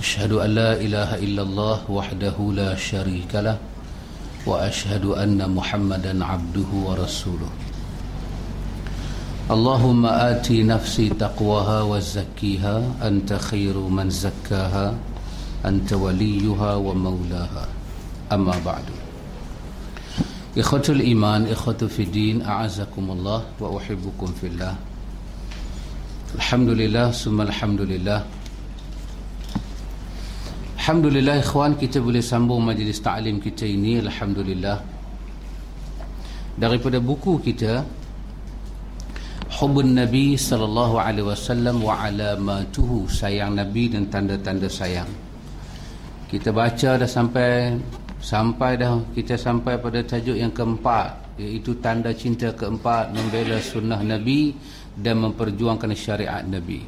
أشهد أن لا إله إلا الله وحده لا شريك له وأشهد أن محمدا عبده ورسوله اللهم آتي نفسي تقواها وزكيها أنت خير من زكاها أنت وليها ومولاها أما بعد إخوة الإيمان إخوة في الدين أعزكم الله وأحبكم في الله الحمد لله ثم الحمد لله Alhamdulillah ikhwan kita boleh sambung majlis ta'lim kita ini Alhamdulillah Daripada buku kita Hubun Nabi sallallahu alaihi wasallam wa alamatuhu sayang Nabi dan tanda-tanda sayang. Kita baca dah sampai sampai dah kita sampai pada tajuk yang keempat iaitu tanda cinta keempat membela sunnah Nabi dan memperjuangkan syariat Nabi.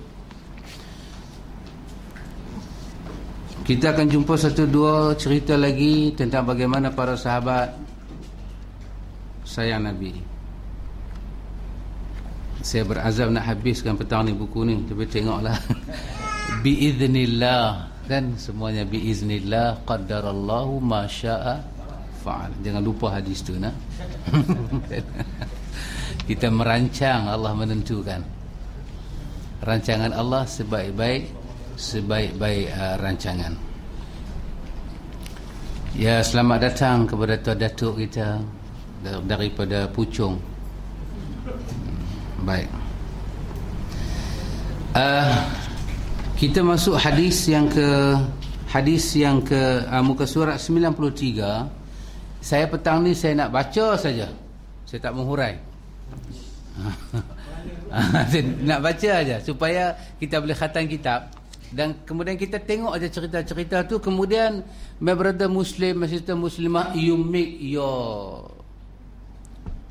Kita akan jumpa satu dua cerita lagi tentang bagaimana para sahabat sayang Nabi. Saya berazam nak habiskan petang ni buku ni tapi tengoklah. Biiznillah kan semuanya biiznillah qaddarallahu ma syaa fa'al. Jangan lupa hadis tu nah. Kita merancang Allah menentukan. Rancangan Allah sebaik-baik sebaik-baik uh, rancangan. Ya, selamat datang kepada Tuan Datuk kita daripada Puchong. Hmm, baik. Uh, kita masuk hadis yang ke hadis yang ke uh, muka surat 93. Saya petang ni saya nak baca saja. Saya tak menghurai. nak baca aja supaya kita boleh khatam kitab dan kemudian kita tengok aja cerita-cerita tu. Kemudian my brother muslim my sister muslimah you make your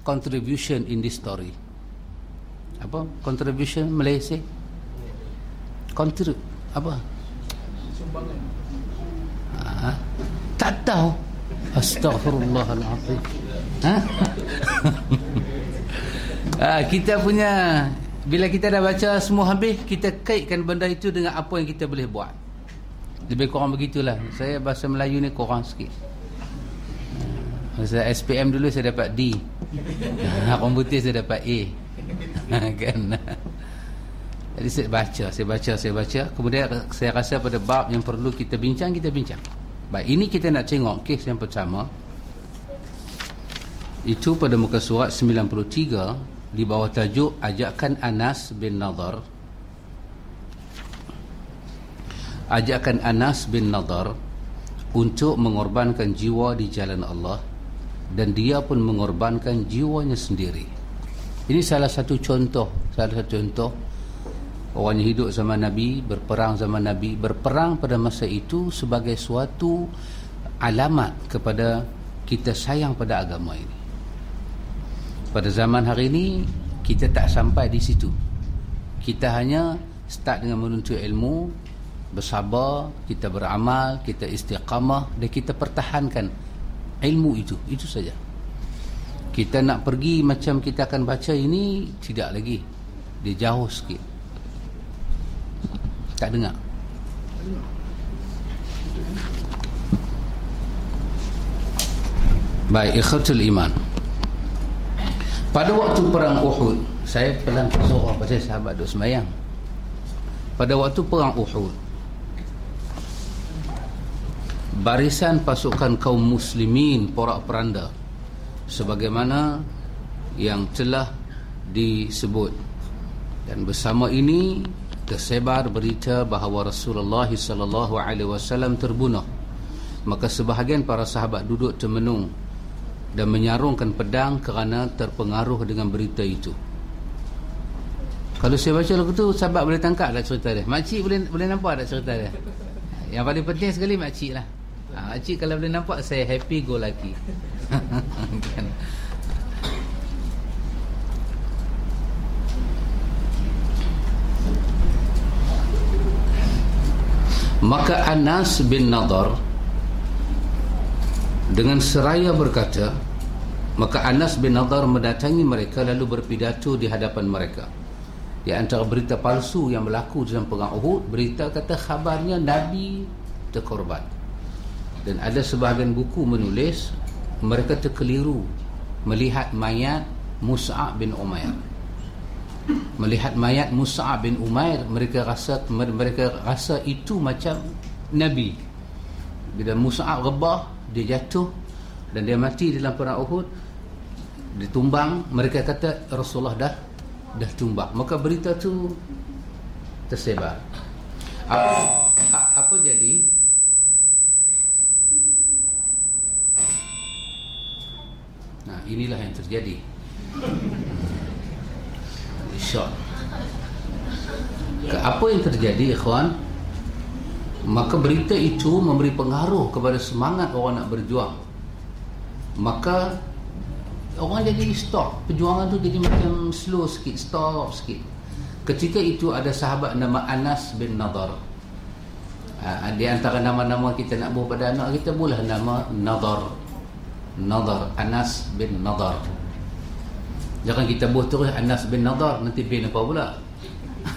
contribution in this story. Apa? Contribution Malaysia? Contribute apa? Sumbangan ha? tak tahu. Astagfirullahalazim ha? ha kita punya bila kita dah baca semua habis kita kaitkan benda itu dengan apa yang kita boleh buat. Lebih kurang begitulah. Saya bahasa Melayu ni kurang sikit. Masa SPM dulu saya dapat D. Komputer saya dapat A. Kan? Jadi saya baca saya baca saya baca. Kemudian saya rasa pada bab yang perlu kita bincang kita bincang. Baik ini kita nak tengok kes yang pertama. Itu pada muka surat 93 di bawah tajuk ajakan Anas bin Nadar ajakan Anas bin Nadar untuk mengorbankan jiwa di jalan Allah dan dia pun mengorbankan jiwanya sendiri. Ini salah satu contoh salah satu contoh. Orang yang hidup zaman Nabi berperang zaman Nabi berperang pada masa itu sebagai suatu alamat kepada kita sayang pada agama ini pada zaman hari ini kita tak sampai di situ. Kita hanya start dengan menuntut ilmu bersabar kita beramal kita istiqamah dan kita pertahankan ilmu itu. Itu saja. Kita nak pergi macam kita akan baca ini tidak lagi. Dia jauh sikit. Tak dengar. Baik ikhtul iman pada waktu perang Uhud, saya pelan suruh pasal sahabat duk semayang. Pada waktu perang Uhud, barisan pasukan kaum muslimin porak-peranda sebagaimana yang telah disebut dan bersama ini tersebar berita bahawa Rasulullah sallallahu alaihi wasallam terbunuh maka sebahagian para sahabat duduk termenung dan menyarungkan pedang kerana terpengaruh dengan berita itu. Kalau saya baca lagu tu sahabat boleh tangkap tak cerita dia. Makcik boleh boleh nampak tak cerita dia. Yang paling penting sekali makcik lah. Ha, makcik kalau boleh nampak saya happy go lucky. Maka Anas bin Nadar dengan seraya berkata, maka Anas bin Nadar mendatangi mereka lalu berpidato di hadapan mereka. Di antara berita palsu yang berlaku dalam perang Uhud, berita kata khabarnya Nabi terkorban. Dan ada sebahagian buku menulis mereka terkeliru melihat mayat Mus'ab bin Umair melihat mayat Musa bin Umair mereka rasa mereka rasa itu macam nabi bila Musa rebah dia jatuh dan dia mati dalam perang Uhud ditumbang mereka kata Rasulullah dah dah tumbang. Maka berita tu tersebar. Apa apa jadi? Nah inilah yang terjadi. Shot apa yang terjadi ikhwan maka berita itu memberi pengaruh kepada semangat orang nak berjuang. Maka orang jadi stop. Perjuangan tu jadi macam slow sikit stop sikit. Ketika itu ada sahabat nama Anas bin Nadar. Ha, di antara nama-nama kita nak buat pada anak kita boleh nama Nadar. Nadar Anas bin Nadar. Jangan kita buat terus Anas bin Nadar Nanti bin apa pula?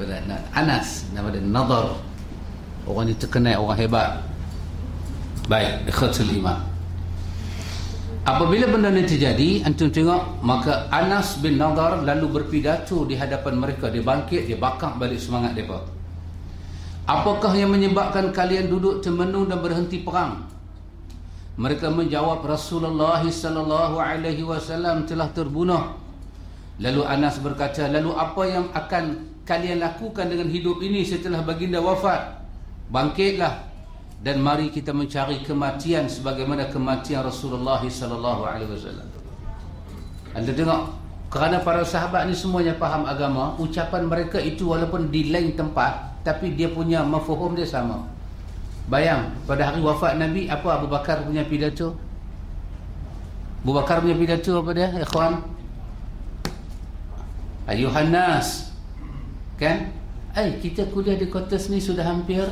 Kan? Anas Nama dia Nadar Orang ni terkenal Orang hebat Baik Khatul iman Apabila benda ini terjadi Antum tengok Maka Anas bin Nadar Lalu berpidato di hadapan mereka Dia bangkit Dia bakar balik semangat mereka Apakah yang menyebabkan kalian duduk termenung dan berhenti perang? Mereka menjawab Rasulullah sallallahu alaihi wasallam telah terbunuh. Lalu Anas berkata, "Lalu apa yang akan kalian lakukan dengan hidup ini setelah baginda wafat? Bangkitlah dan mari kita mencari kematian sebagaimana kematian Rasulullah sallallahu alaihi wasallam." Anda tengok kerana para sahabat ni semuanya faham agama, ucapan mereka itu walaupun di lain tempat tapi dia punya mafhum dia sama. Bayang pada hari wafat Nabi apa Abu Bakar punya pidato? Abu Bakar punya pidato apa dia? Ikhwan. Ayuhan nas. Kan? Eh kita kuliah di kota sini sudah hampir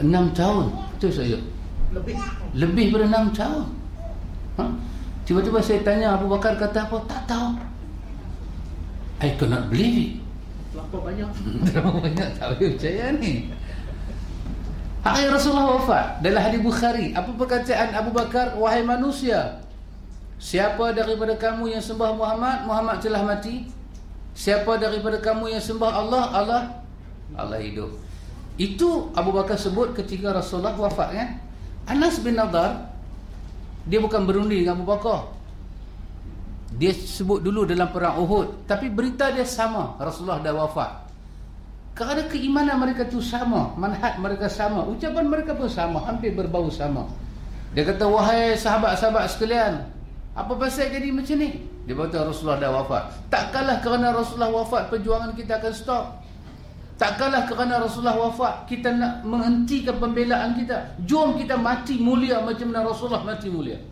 6 tahun. Betul saya? Lebih. Lebih daripada 6 tahun. Ha? Tiba-tiba saya tanya Abu Bakar kata apa? Tak tahu. I cannot believe it. Terlalu banyak. Terlalu banyak tak boleh percaya ni. Akhir Rasulullah wafat dalam hadis Bukhari. Apa perkataan Abu Bakar? Wahai manusia, siapa daripada kamu yang sembah Muhammad, Muhammad telah mati. Siapa daripada kamu yang sembah Allah, Allah Allah hidup. Itu Abu Bakar sebut ketika Rasulullah wafat kan? Anas bin Nadar dia bukan berundi dengan Abu Bakar. Dia sebut dulu dalam perang Uhud tapi berita dia sama. Rasulullah dah wafat. Kerana keimanan mereka tu sama manhaj mereka sama ucapan mereka pun sama hampir berbau sama. Dia kata wahai sahabat-sahabat sekalian apa pasal jadi macam ni? Dia kata Rasulullah dah wafat. Takkanlah kerana Rasulullah wafat perjuangan kita akan stop takkanlah kerana Rasulullah wafat kita nak menghentikan pembelaan kita. Jom kita mati mulia macam mana Rasulullah mati mulia.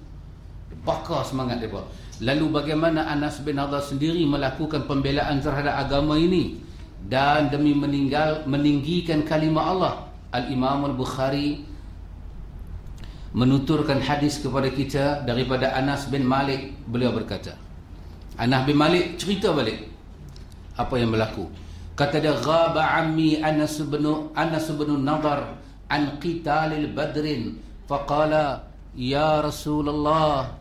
Bakar semangat dia Lalu bagaimana Anas bin Nadar sendiri melakukan pembelaan terhadap agama ini? Dan demi meninggal meninggikan kalimah Allah. Al-Imam Al-Bukhari menuturkan hadis kepada kita daripada Anas bin Malik. Beliau berkata Anas bin Malik cerita balik apa yang berlaku kata dia ghaba ammi Anas bin Anas bin Nadar an qitalil badrin. Faqala ya Rasulullah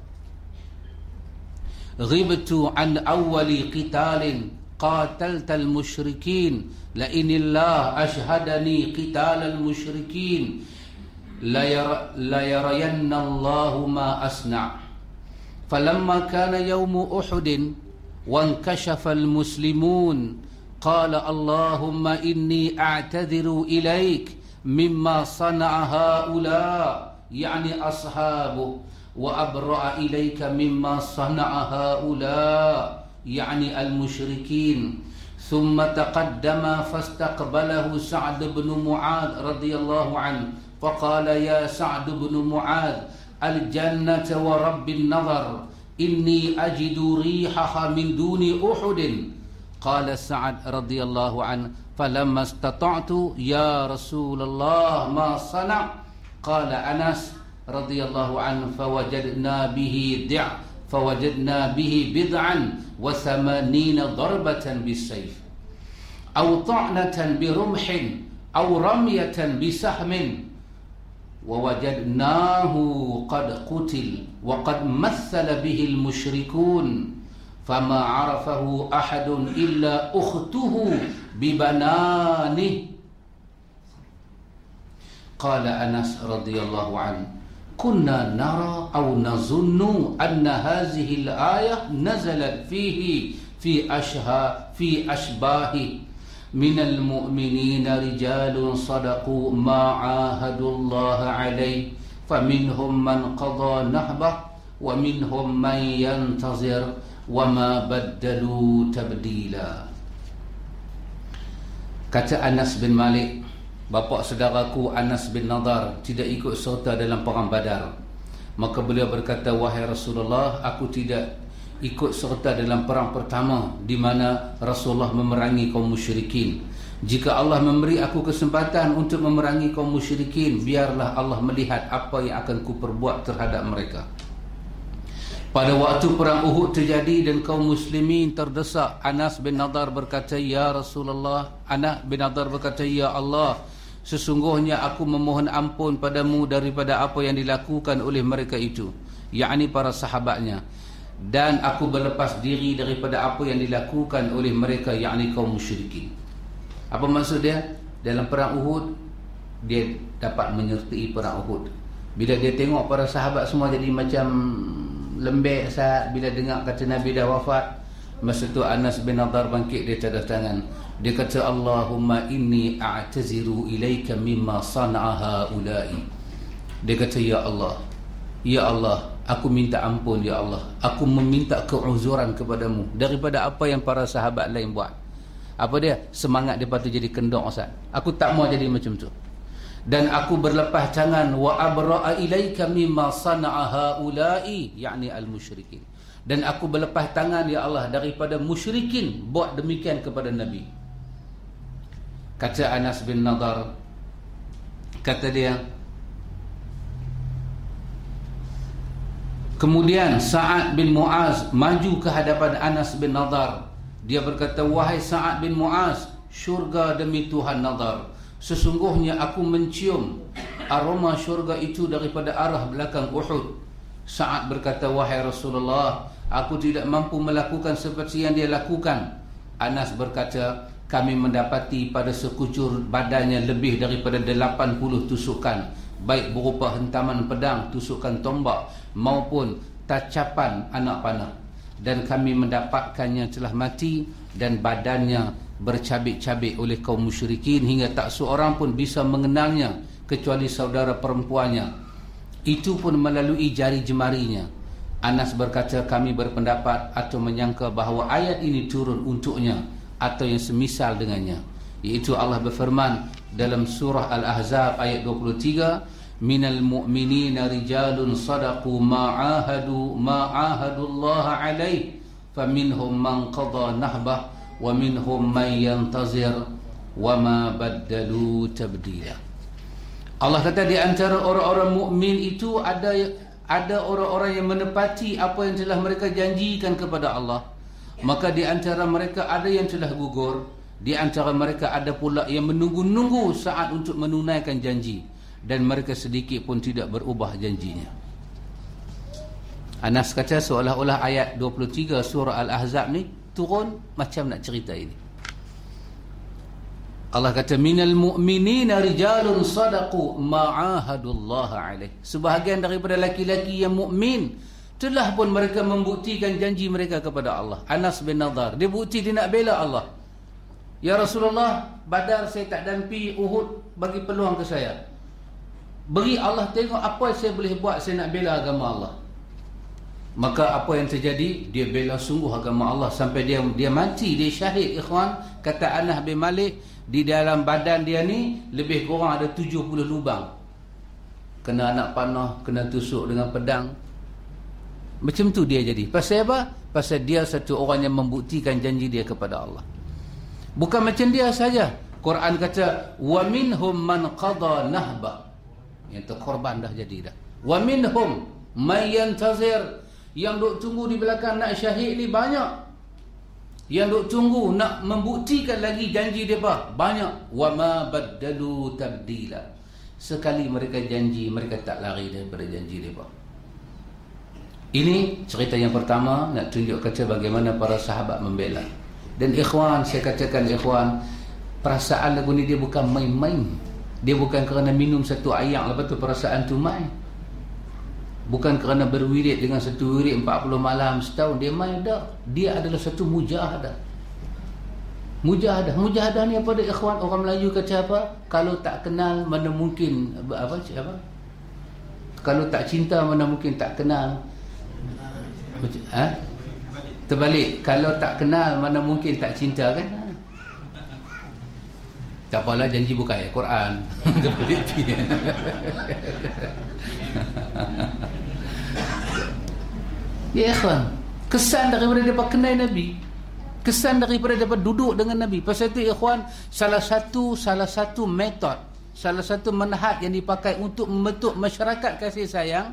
غبت عن أول قتال قاتلت المشركين لئن الله أشهدني قتال المشركين ليرين الله ما أصنع فلما كان يوم أحد وانكشف المسلمون قال اللهم إني أعتذر إليك مما صنع هؤلاء يعني أصحابه وأبرأ إليك مما صنع هؤلاء يعني المشركين. ثم تقدم فاستقبله سعد بن معاذ رضي الله عنه فقال يا سعد بن معاذ الجنة ورب النظر إني أجد ريحها من دون أحد قال سعد رضي الله عنه فلما استطعت يا رسول الله ما صنع؟ قال أنس رضي الله عنه فوجدنا به دع فوجدنا به بضعا وثمانين ضربة بالسيف أو طعنة برمح أو رمية بسهم ووجدناه قد قتل وقد مثل به المشركون. فما عرفه أحد إلا أخته ببنانه. قال أنس رضي الله عنه كنا نرى أو نظن أن هذه الآية نزلت فيه في أشها في أشباه من المؤمنين رجال صدقوا ما عاهدوا الله عليه فمنهم من قضى نهبه ومنهم من ينتظر وما بدلوا تبديلا kata Anas bin Malik bapa saudaraku Anas bin Nadar tidak ikut serta dalam perang Badar maka beliau berkata wahai Rasulullah aku tidak ikut serta dalam perang pertama di mana Rasulullah memerangi kaum musyrikin. Jika Allah memberi aku kesempatan untuk memerangi kaum musyrikin, biarlah Allah melihat apa yang akan ku perbuat terhadap mereka. Pada waktu perang Uhud terjadi dan kaum muslimin terdesak, Anas bin Nadar berkata, "Ya Rasulullah." Anas bin Nadar berkata, "Ya Allah, sesungguhnya aku memohon ampun padamu daripada apa yang dilakukan oleh mereka itu." yakni para sahabatnya dan aku berlepas diri daripada apa yang dilakukan oleh mereka yakni kaum musyrikin. Apa maksud dia? Dalam perang Uhud dia dapat menyertai perang Uhud. Bila dia tengok para sahabat semua jadi macam lembek saat bila dengar kata Nabi dah wafat, masa tu Anas bin Nadar bangkit dia cadas tangan. Dia kata Allahumma inni a'taziru ilaika mimma sana'a ulai. Dia kata ya Allah, ya Allah, Aku minta ampun ya Allah Aku meminta keuzuran kepadamu Daripada apa yang para sahabat lain buat Apa dia? Semangat dia patut jadi kendong Ustaz Aku tak mau jadi macam tu Dan aku berlepas tangan Wa abra'a ilaika mimma sana'a ha'ulai Ya'ni al-musyrikin Dan aku berlepas tangan ya Allah Daripada musyrikin Buat demikian kepada Nabi Kata Anas bin Nadar Kata dia Kemudian Sa'ad bin Mu'az maju ke hadapan Anas bin Nadar. Dia berkata, Wahai Sa'ad bin Mu'az, syurga demi Tuhan Nadar. Sesungguhnya aku mencium aroma syurga itu daripada arah belakang Uhud. Sa'ad berkata, Wahai Rasulullah, aku tidak mampu melakukan seperti yang dia lakukan. Anas berkata, kami mendapati pada sekucur badannya lebih daripada 80 tusukan baik berupa hentaman pedang, tusukan tombak maupun tacapan anak panah dan kami mendapatkannya telah mati dan badannya bercabik-cabik oleh kaum musyrikin hingga tak seorang pun bisa mengenalnya kecuali saudara perempuannya. Itu pun melalui jari jemarinya. Anas berkata kami berpendapat atau menyangka bahawa ayat ini turun untuknya atau yang semisal dengannya. Iaitu Allah berfirman dalam surah Al-Ahzab ayat 23 minal mu'minina rijalun sadaqu ma'ahadu ma'ahadu Allah alaih faminhum man qada nahbah man yantazir wa ma baddalu tabdila Allah kata di antara orang-orang mukmin itu ada ada orang-orang yang menepati apa yang telah mereka janjikan kepada Allah maka di antara mereka ada yang telah gugur di antara mereka ada pula yang menunggu-nunggu saat untuk menunaikan janji dan mereka sedikit pun tidak berubah janjinya. Anas kata seolah-olah ayat 23 surah Al-Ahzab ni turun macam nak cerita ini. Allah kata minal mu'minina rijalun sadaqu ma'ahadullah alaih. Sebahagian daripada laki-laki yang mukmin telah pun mereka membuktikan janji mereka kepada Allah. Anas bin Nadar, dia bukti dia nak bela Allah. Ya Rasulullah, Badar saya tak dampi Uhud bagi peluang ke saya. Beri Allah tengok apa yang saya boleh buat saya nak bela agama Allah. Maka apa yang terjadi? Dia bela sungguh agama Allah sampai dia dia mati. Dia syahid ikhwan. Kata Anas bin Malik di dalam badan dia ni lebih kurang ada 70 lubang. Kena anak panah kena tusuk dengan pedang. Macam tu dia jadi. Pasal apa? Pasal dia satu orang yang membuktikan janji dia kepada Allah. Bukan macam dia saja. Quran kata wa minhum man qada nahba. Yang terkorban dah jadi dah. Wa minhum may yantazir yang duk tunggu di belakang nak syahid ni banyak. Yang duk tunggu nak membuktikan lagi janji depa banyak. Wa ma baddalu tabdila. Sekali mereka janji mereka tak lari daripada janji mereka. Ini cerita yang pertama nak tunjuk kata bagaimana para sahabat membela. Dan ikhwan saya katakan ikhwan perasaan lagu ni dia bukan main-main. Dia bukan kerana minum satu ayak lepas tu perasaan tu main bukan kerana berwirid dengan satu wirid 40 malam setahun dia main dah dia adalah satu mujahadah Mujahadah. Mujahadah ni apa dia ikhwan? Orang Melayu kata apa? Kalau tak kenal mana mungkin apa apa? Kalau tak cinta mana mungkin tak kenal. Ha? Terbalik. Kalau tak kenal mana mungkin tak cinta kan? Tak apalah janji buka ayat Quran. Terbalik Ya ikhwan. Kesan daripada dia kenal Nabi kesan daripada dapat duduk dengan Nabi pasal itu ikhwan salah satu salah satu metod salah satu manhaj yang dipakai untuk membentuk masyarakat kasih sayang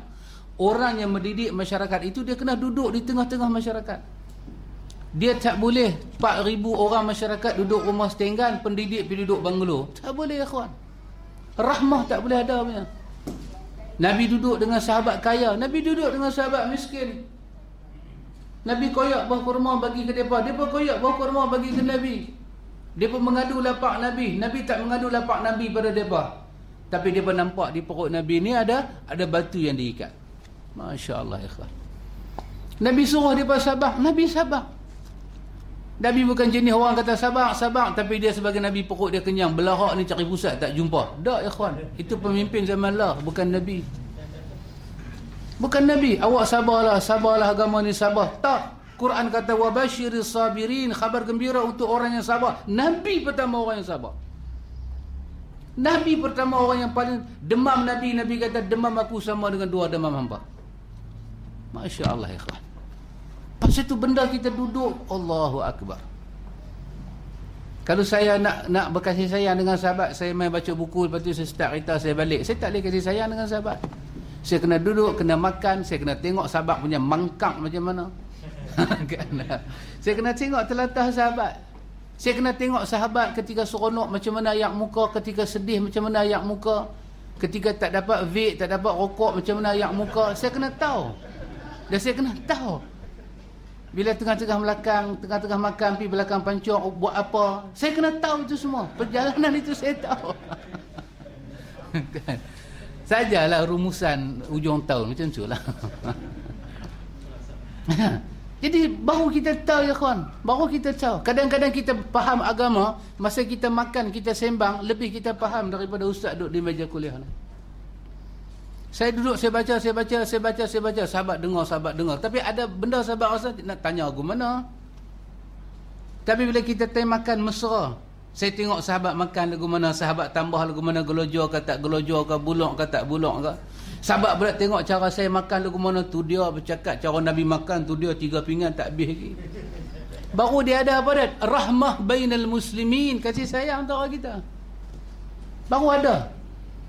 orang yang mendidik masyarakat itu dia kena duduk di tengah-tengah masyarakat dia tak boleh 4000 orang masyarakat duduk rumah setengah pendidik pergi duduk banglo tak boleh ikhwan rahmah tak boleh ada punya Nabi duduk dengan sahabat kaya Nabi duduk dengan sahabat miskin Nabi koyak buah kurma bagi ke mereka. Mereka koyak buah kurma bagi ke Nabi. Mereka mengadu lapak Nabi. Nabi tak mengadu lapak Nabi pada mereka. Tapi mereka nampak di perut Nabi ni ada ada batu yang diikat. Masya Allah ikhwan. Nabi suruh mereka sabar. Nabi sabar. Nabi bukan jenis orang kata sabar, sabar. Tapi dia sebagai Nabi perut dia kenyang. Belahak ni cari pusat tak jumpa. Tak ikhwan. Itu pemimpin zaman Allah. Bukan Nabi. Bukan Nabi, awak sabarlah, sabarlah agama ni sabar. Tak. Quran kata wabashiris sabirin, khabar gembira untuk orang yang sabar. Nabi pertama orang yang sabar. Nabi pertama orang yang paling demam Nabi, Nabi kata demam aku sama dengan dua demam hamba. Masya Allah ikhwan. Pasal itu benda kita duduk, Allahu Akbar. Kalau saya nak nak berkasih sayang dengan sahabat, saya main baca buku, lepas tu saya start cerita, saya balik. Saya tak boleh kasih sayang dengan sahabat. Saya kena duduk, kena makan, saya kena tengok sahabat punya mangkak macam mana. saya kena tengok telatah sahabat. Saya kena tengok sahabat ketika seronok macam mana ayak muka, ketika sedih macam mana ayak muka. Ketika tak dapat vape, tak dapat rokok macam mana ayak muka. Saya kena tahu. Dan saya kena tahu. Bila tengah-tengah belakang, tengah-tengah makan, pergi belakang pancung, buat apa. Saya kena tahu itu semua. Perjalanan itu saya tahu. kan? sajalah rumusan ujung tahun macam tu lah jadi baru kita tahu ya kawan baru kita tahu kadang-kadang kita faham agama masa kita makan kita sembang lebih kita faham daripada ustaz duduk di meja kuliah ni saya duduk saya baca saya baca saya baca saya baca sahabat dengar sahabat dengar tapi ada benda sahabat rasa nak tanya aku mana tapi bila kita tengok makan mesra saya tengok sahabat makan lagu mana, sahabat tambah lagu mana, gelojo ke tak gelojo ke, bulok ke tak bulok ke. Sahabat pula tengok cara saya makan lagu mana, tu dia bercakap cara Nabi makan, tu dia tiga pinggan tak habis lagi. Baru dia ada apa dia? Rahmah bainal muslimin. Kasih sayang antara kita. Baru ada.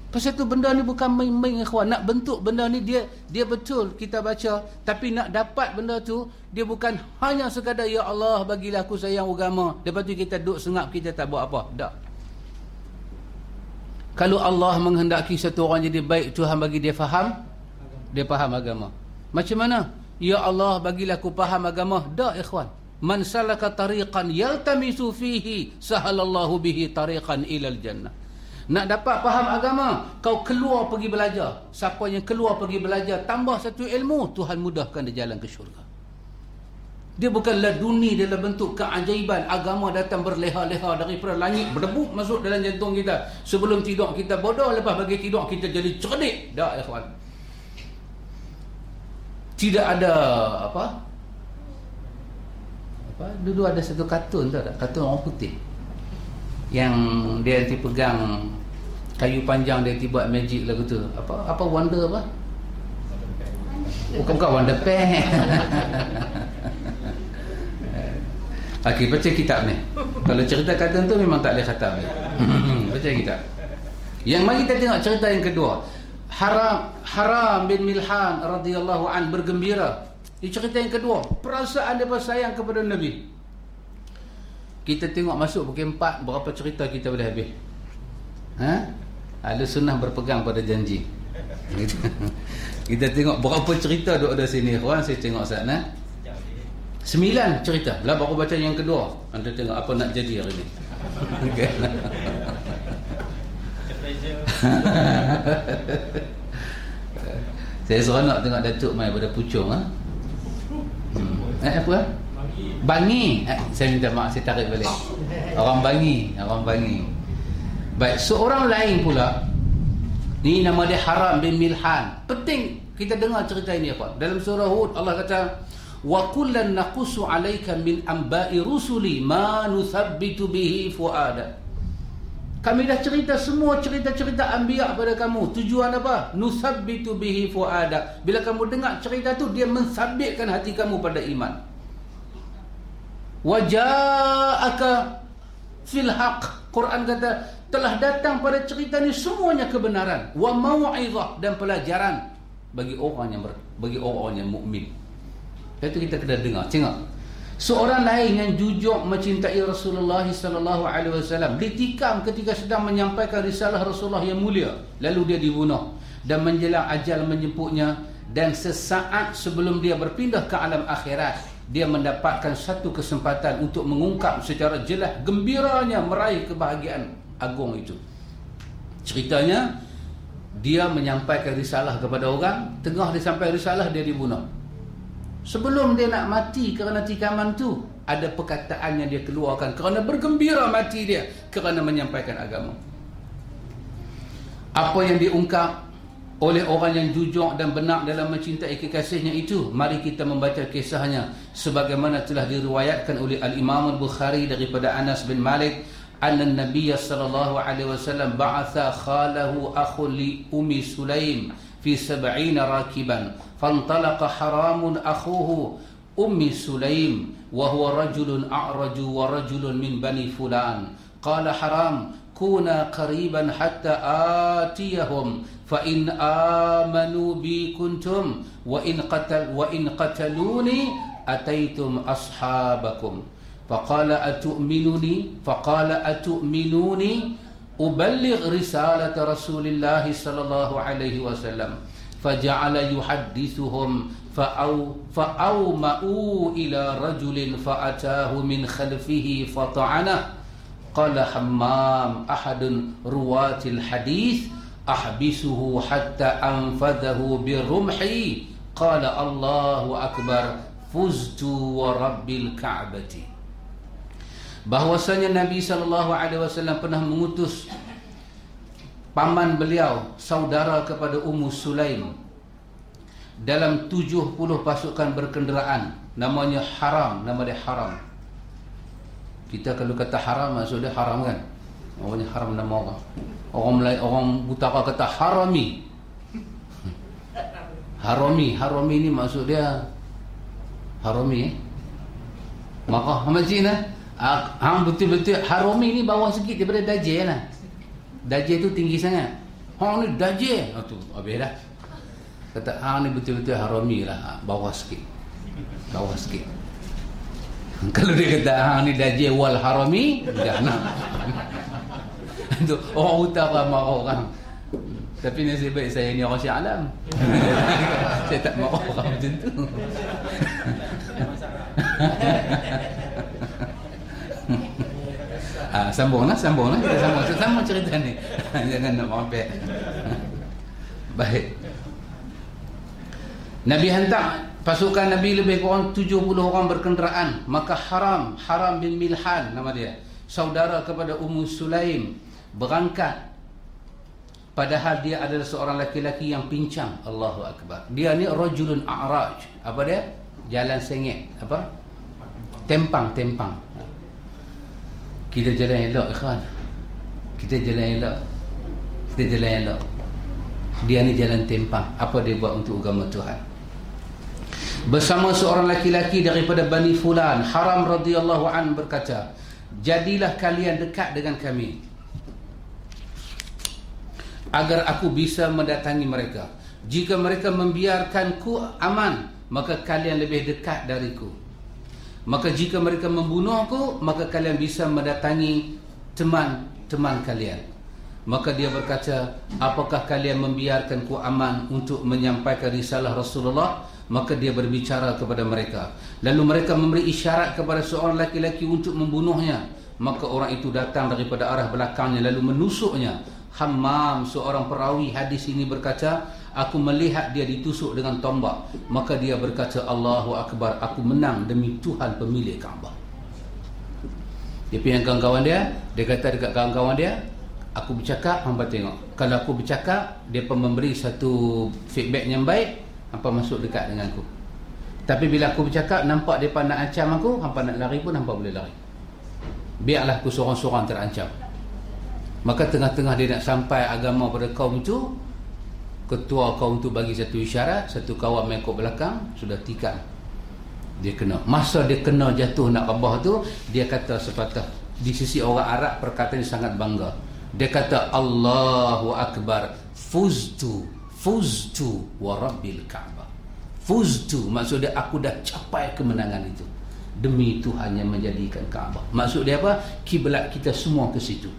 Pasal tu benda ni bukan main-main ikhwan. Nak bentuk benda ni dia dia betul kita baca. Tapi nak dapat benda tu, dia bukan hanya sekadar, Ya Allah bagilah aku sayang agama. Lepas tu kita duduk sengap, kita tak buat apa. Tak. Kalau Allah menghendaki satu orang jadi baik, Tuhan bagi dia faham, dia faham agama. Macam mana? Ya Allah bagilah aku faham agama. Tak ikhwan. Man salaka tariqan yaltamisu fihi sahalallahu bihi tariqan ilal jannah. Nak dapat faham agama, kau keluar pergi belajar. Siapa yang keluar pergi belajar, tambah satu ilmu, Tuhan mudahkan dia jalan ke syurga. Dia bukanlah dunia dalam bentuk keajaiban. Agama datang berleha-leha daripada langit, berdebuk masuk dalam jantung kita. Sebelum tidur kita bodoh, lepas bagi tidur kita jadi cerdik. Tak, ya kawan. tidak ada apa apa dulu ada satu kartun tu ada kartun orang putih yang dia nanti pegang kayu panjang dia tiba magic lagu tu apa apa wonder apa bukan bukan wonder pen Okey, baca kitab ni. Kalau cerita kartun tu memang tak boleh khatam ni. baca kitab. Yang mari kita tengok cerita yang kedua. Haram Haram bin Milhan radhiyallahu an bergembira. Ini cerita yang kedua. Perasaan dia sayang kepada Nabi. Kita tengok masuk pukul 4 berapa cerita kita boleh habis. Ha? Ada sunnah berpegang pada janji. kita tengok berapa cerita duduk ada sini. Kawan saya tengok sana. Sembilan cerita. Lah baru baca yang kedua. Anda tengok apa nak jadi hari ni. Saya seronok tengok Datuk mai pada pucung ha? hmm. Eh apa? Bangi. Eh, saya minta maaf saya tarik balik. Orang Bangi, orang Bangi. Baik, seorang lain pula ni nama dia Haram bin Milhan. Penting kita dengar cerita ini apa? Dalam surah Hud Allah kata wa kullan naqussu 'alaika min anba'i rusuli ma nuthabbitu bihi fuada. Kami dah cerita semua cerita-cerita anbiya pada kamu. Tujuan apa? Nusabbitu bihi fuada. Bila kamu dengar cerita tu dia mensabitkan hati kamu pada iman. Waja'aka fil haqq. Quran kata telah datang pada cerita ni semuanya kebenaran wa mau'izah dan pelajaran bagi orang yang ber, bagi orang yang mukmin. Itu kita kena dengar. Tengok. Seorang lain yang jujur mencintai Rasulullah sallallahu alaihi wasallam ditikam ketika sedang menyampaikan risalah Rasulullah yang mulia lalu dia dibunuh dan menjelang ajal menjemputnya dan sesaat sebelum dia berpindah ke alam akhirat dia mendapatkan satu kesempatan untuk mengungkap secara jelas gembiranya meraih kebahagiaan agung itu. Ceritanya dia menyampaikan risalah kepada orang tengah disampaikan risalah dia dibunuh. Sebelum dia nak mati kerana tikaman tu Ada perkataan yang dia keluarkan Kerana bergembira mati dia Kerana menyampaikan agama. Apa yang diungkap oleh orang yang jujur dan benar dalam mencintai kekasihnya itu Mari kita membaca kisahnya Sebagaimana telah diriwayatkan oleh Al-Imam Al-Bukhari daripada Anas bin Malik Anna Nabiya sallallahu alaihi wasallam ba'atha khalahu akhul li Umi Sulaim في سبعين راكبا فانطلق حرام أخوه أم سليم وهو رجل أعرج ورجل من بني فلان. قال حرام كونا قريبا حتى آتيهم فإن آمنوا بي كنتم وإن, قتل وإن قتلوني أتيتم أصحابكم. فقال أتؤمنوني فقال أتؤمنوني؟ أبلغ رسالة رسول الله صلى الله عليه وسلم. فجعل يحدثهم فأو فأومأوا إلى رجل فأتاه من خلفه فطعنه. قال حمام أحد رواة الحديث أحبسه حتى أنفذه برمحي قال الله أكبر فزت ورب الكعبة. Bahwasanya Nabi sallallahu alaihi wasallam pernah mengutus paman beliau saudara kepada Ummu Sulaim dalam 70 pasukan berkenderaan. Namanya haram nama dia haram. Kita kalau kata haram maksud dia haram kan? Orangnya haram nama orang. Orang Melayu orang utara kata harami. Harami harami ni maksud dia harami eh? Maka macam mana Hang betul-betul Harumi ni bawah sikit daripada Dajjal lah. Dajjal tu tinggi sangat. Hang ni Dajjal. Oh tu habis dah. Kata hang ni betul-betul Harumi lah. Ah, bawah sikit. Bawah sikit. Kalau dia kata hang ni Dajjal wal Harumi, dah nak. orang utara marah orang. Tapi nasib baik saya ni orang Syah Alam. saya tak marah orang macam tu. Ah, sambunglah, sambunglah. Kita sambung. Sambung cerita ni. Jangan nak mampir. Baik. Nabi hantar pasukan Nabi lebih kurang 70 orang berkenderaan. Maka Haram, Haram bin Milhan nama dia. Saudara kepada Ummu Sulaim berangkat padahal dia adalah seorang laki-laki yang pincang Allahu akbar dia ni rajulun a'raj apa dia jalan sengit apa tempang tempang kita jalan elok ikhwan. Kita jalan elok. Kita jalan elok. Dia ni jalan tempang apa dia buat untuk agama Tuhan? Bersama seorang laki-laki daripada Bani Fulan Haram radhiyallahu an berkata jadilah kalian dekat dengan kami agar aku bisa mendatangi mereka. Jika mereka membiarkanku aman maka kalian lebih dekat dariku maka jika mereka membunuhku maka kalian bisa mendatangi teman-teman kalian. Maka dia berkata apakah kalian membiarkanku aman untuk menyampaikan risalah Rasulullah? Maka dia berbicara kepada mereka. Lalu mereka memberi isyarat kepada seorang laki-laki untuk membunuhnya. Maka orang itu datang daripada arah belakangnya lalu menusuknya. Hammam seorang perawi hadis ini berkata aku melihat dia ditusuk dengan tombak. Maka dia berkata Allahu Akbar aku menang demi Tuhan pemilik Kaabah. Dia pergi kawan-kawan dia. Dia kata dekat kawan-kawan dia aku bercakap hamba tengok. Kalau aku bercakap dia pun memberi satu feedback yang baik hampa masuk dekat dengan aku. Tapi bila aku bercakap nampak dia nak ancam aku hampa nak lari pun hampa boleh lari. Biarlah aku seorang-seorang terancam. Maka tengah-tengah dia nak sampai agama pada kaum itu ketua kaum itu bagi satu isyarat satu kawan mengikut belakang sudah tikam. Dia kena. Masa dia kena jatuh nak rebah tu dia kata sepatah di sisi orang Arab perkataan sangat bangga. Dia kata Allahu Akbar fuztu fuztu wa rabbil ka'bah fuztu maksud dia aku dah capai kemenangan itu. Demi Tuhan yang menjadikan Kaabah. Maksud dia apa? Kiblat kita semua ke situ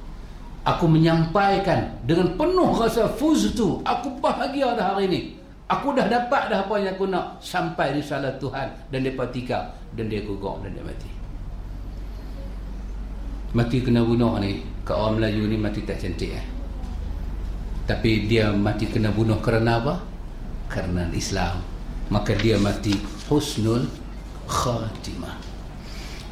aku menyampaikan dengan penuh rasa fuztu aku bahagia dah hari ini aku dah dapat dah apa yang aku nak sampai di salat Tuhan dan dia patika dan dia gugur dan dia mati mati kena bunuh ni ke orang Melayu ni mati tak cantik eh tapi dia mati kena bunuh kerana apa? Kerana Islam. Maka dia mati husnul khatimah.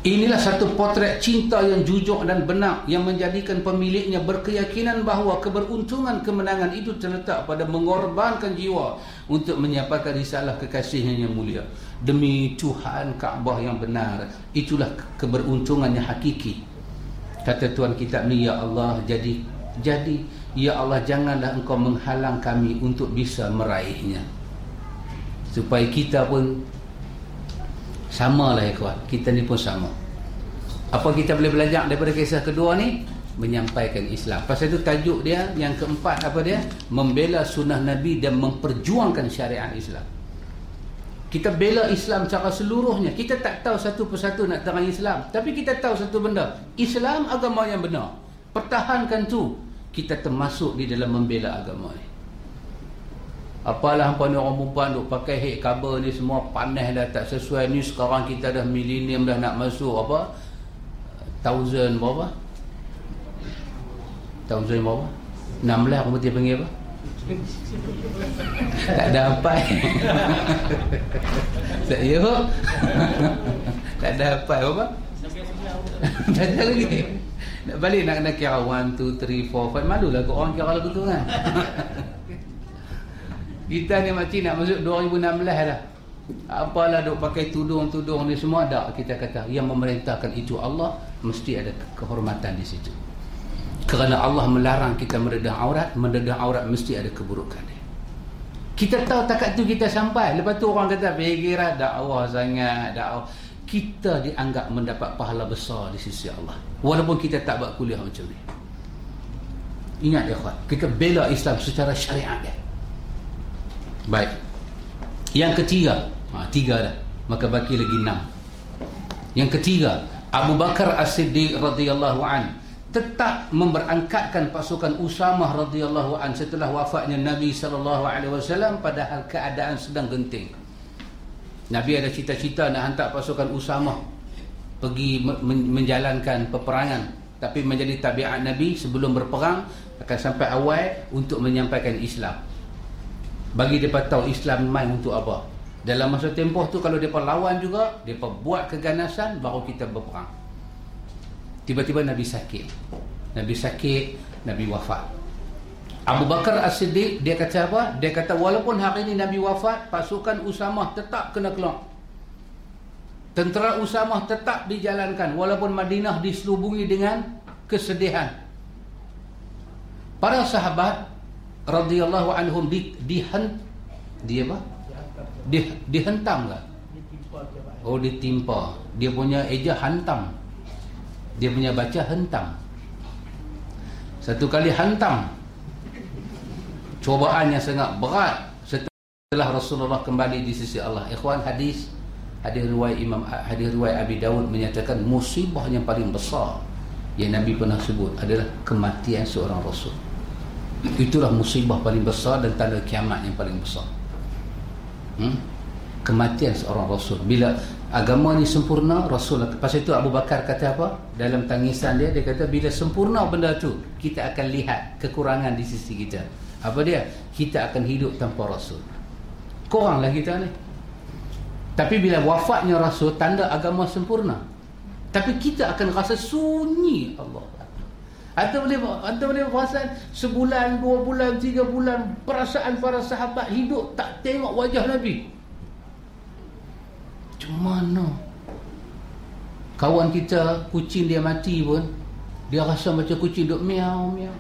Inilah satu potret cinta yang jujur dan benar yang menjadikan pemiliknya berkeyakinan bahawa keberuntungan kemenangan itu terletak pada mengorbankan jiwa untuk menyampaikan risalah kekasihnya yang mulia. Demi Tuhan Kaabah yang benar, itulah keberuntungan yang hakiki. Kata Tuhan kitab ni, Ya Allah, jadi jadi Ya Allah janganlah engkau menghalang kami untuk bisa meraihnya Supaya kita pun Sama lah kawan Kita ni pun sama. Apa kita boleh belajar daripada kisah kedua ni? Menyampaikan Islam. Pasal itu tajuk dia Yang keempat apa dia? Membela sunnah Nabi dan memperjuangkan syariat Islam. Kita bela Islam secara seluruhnya. Kita tak tahu satu persatu nak terang Islam. Tapi kita tahu satu benda. Islam agama yang benar. Pertahankan tu. Kita termasuk di dalam membela agama ni apalah hampa ni orang perempuan duk pakai head cover ni semua panas dah tak sesuai ni. Sekarang kita dah millennium dah nak masuk apa? Thousand berapa? Thousand berapa? 16 aku mesti panggil apa? Tak ada apa tak ya tak ada apa? Tak ada lagi. Nak balik nak kena kira 1, 2, 3, 4, 5 Malulah kau orang kira lagu tu kan Kita ni macam nak masuk 2016 dah. Apalah duk pakai tudung-tudung ni semua? Tak kita kata Yang memerintahkan itu Allah Mesti ada kehormatan di situ. Kerana Allah melarang kita meredah aurat Meredah aurat mesti ada keburukan dia. Kita tahu takat tu kita sampai. Lepas tu orang kata Begirat dakwah sangat dakwah. Kita dianggap mendapat pahala besar di sisi Allah. Walaupun kita tak buat kuliah macam ni. Ingat ya kawan kita bela Islam secara syariat dia baik. Yang ketiga. Ha, tiga dah. Maka baki lagi enam. Yang ketiga Abu Bakar As-Siddiq radhiyallahu an tetap memberangkatkan pasukan Usamah radhiyallahu an setelah wafatnya Nabi sallallahu alaihi wasallam padahal keadaan sedang genting. Nabi ada cita-cita nak hantar pasukan Usamah pergi menjalankan peperangan tapi menjadi tabiat Nabi sebelum berperang akan sampai awal untuk menyampaikan Islam bagi mereka tahu Islam main untuk apa dalam masa tempoh tu kalau mereka lawan juga mereka buat keganasan baru kita berperang tiba-tiba Nabi sakit Nabi sakit Nabi wafat Abu Bakar As-Siddiq dia kata apa? Dia kata walaupun hari ini Nabi wafat, pasukan Usamah tetap kena keluar. Tentera Usamah tetap dijalankan walaupun Madinah diselubungi dengan kesedihan. Para sahabat radhiyallahu anhum di dihen dia apa? Di, dihentam enggak? Oh ditimpa. Dia punya eja hantam. Dia punya baca hentam. Satu kali hantam cobaan yang sangat berat setelah Rasulullah kembali di sisi Allah. Ikhwan hadis hadis riwayat Imam hadis riwayat Abi Dawud menyatakan musibah yang paling besar yang Nabi pernah sebut adalah kematian seorang rasul. Itulah musibah paling besar dan tanda kiamat yang paling besar. Hmm? Kematian seorang rasul. Bila agama ni sempurna, rasul pasal itu Abu Bakar kata apa? Dalam tangisan dia dia kata bila sempurna benda tu, kita akan lihat kekurangan di sisi kita. Apa dia? Kita akan hidup tanpa Rasul. Koranglah kita ni. Tapi bila wafatnya Rasul, tanda agama sempurna. Tapi kita akan rasa sunyi Allah. Atau boleh atau boleh perasan sebulan, dua bulan, tiga bulan perasaan para sahabat hidup tak tengok wajah Nabi. Macam mana? Kawan kita, kucing dia mati pun, dia rasa macam kucing duk miau, miau.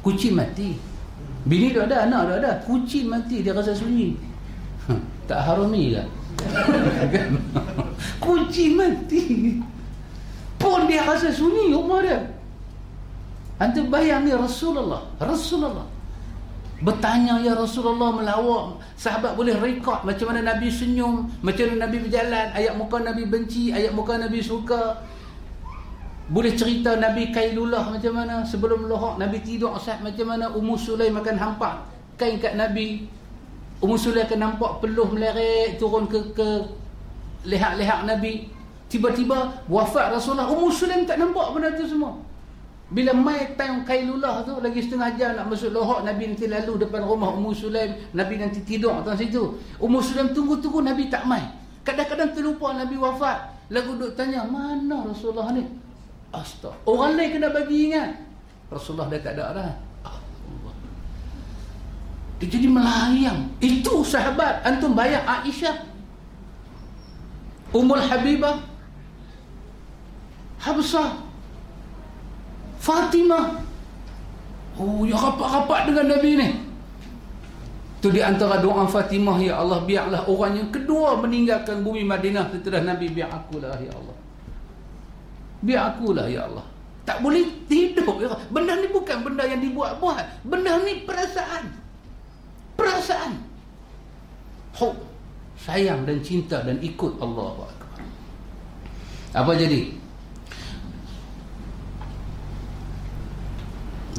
Kucing mati Bini dah ada, anak dah ada Kucing mati, dia rasa sunyi Tak harumi ke? Kucing mati Pun dia rasa sunyi rumah dia Antum bayang ni Rasulullah Rasulullah. Bertanya ya Rasulullah melawak. Sahabat boleh rekod macam mana Nabi senyum Macam mana Nabi berjalan. Ayat muka Nabi benci Ayat muka Nabi suka. Boleh cerita Nabi Kailullah macam mana? Sebelum lohak Nabi tidur sah macam mana? Ummu Sulaim makan hampak kain kat Nabi. Ummu Sulaim akan nampak peluh meleret turun ke ke lehat-lehat Nabi. Tiba-tiba wafat Rasulullah. Ummu Sulaim tak nampak benda tu semua bila mai time Kailullah tu lagi setengah jam nak masuk lohak Nabi nanti lalu depan rumah Ummu Sulaim Nabi nanti tidur atas situ Ummu Sulaim tunggu-tunggu Nabi tak mai kadang-kadang terlupa Nabi wafat lagu duk tanya mana Rasulullah ni Astaga. Orang lain kena bagi ingat. Rasulullah dah tak ada dah. Dia jadi melayang. Itu sahabat. Antum bayar Aisyah. Ummul Habibah. Habsah. Fatimah. Oh, ya rapat-rapat dengan Nabi ni. Itu di antara doa Fatimah. Ya Allah, biarlah orang yang kedua meninggalkan bumi Madinah setelah Nabi. Biar akulah, Ya Allah. Biar akulah ya Allah. Tak boleh tidur ya. Benda ni bukan benda yang dibuat-buat. Benda ni perasaan. Perasaan. Hub. Sayang dan cinta dan ikut Allah. Apa jadi?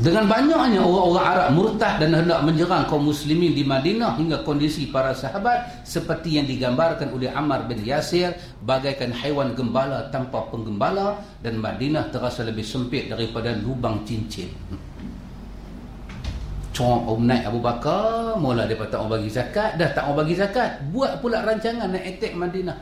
Dengan banyaknya orang-orang Arab murtad dan hendak menyerang kaum muslimin di Madinah hingga kondisi para sahabat seperti yang digambarkan oleh Ammar bin Yasir bagaikan haiwan gembala tanpa penggembala dan Madinah terasa lebih sempit daripada lubang cincin. Cong Om Naik Abu Bakar mula dia tak mau bagi zakat dah tak mau bagi zakat buat pula rancangan nak attack Madinah.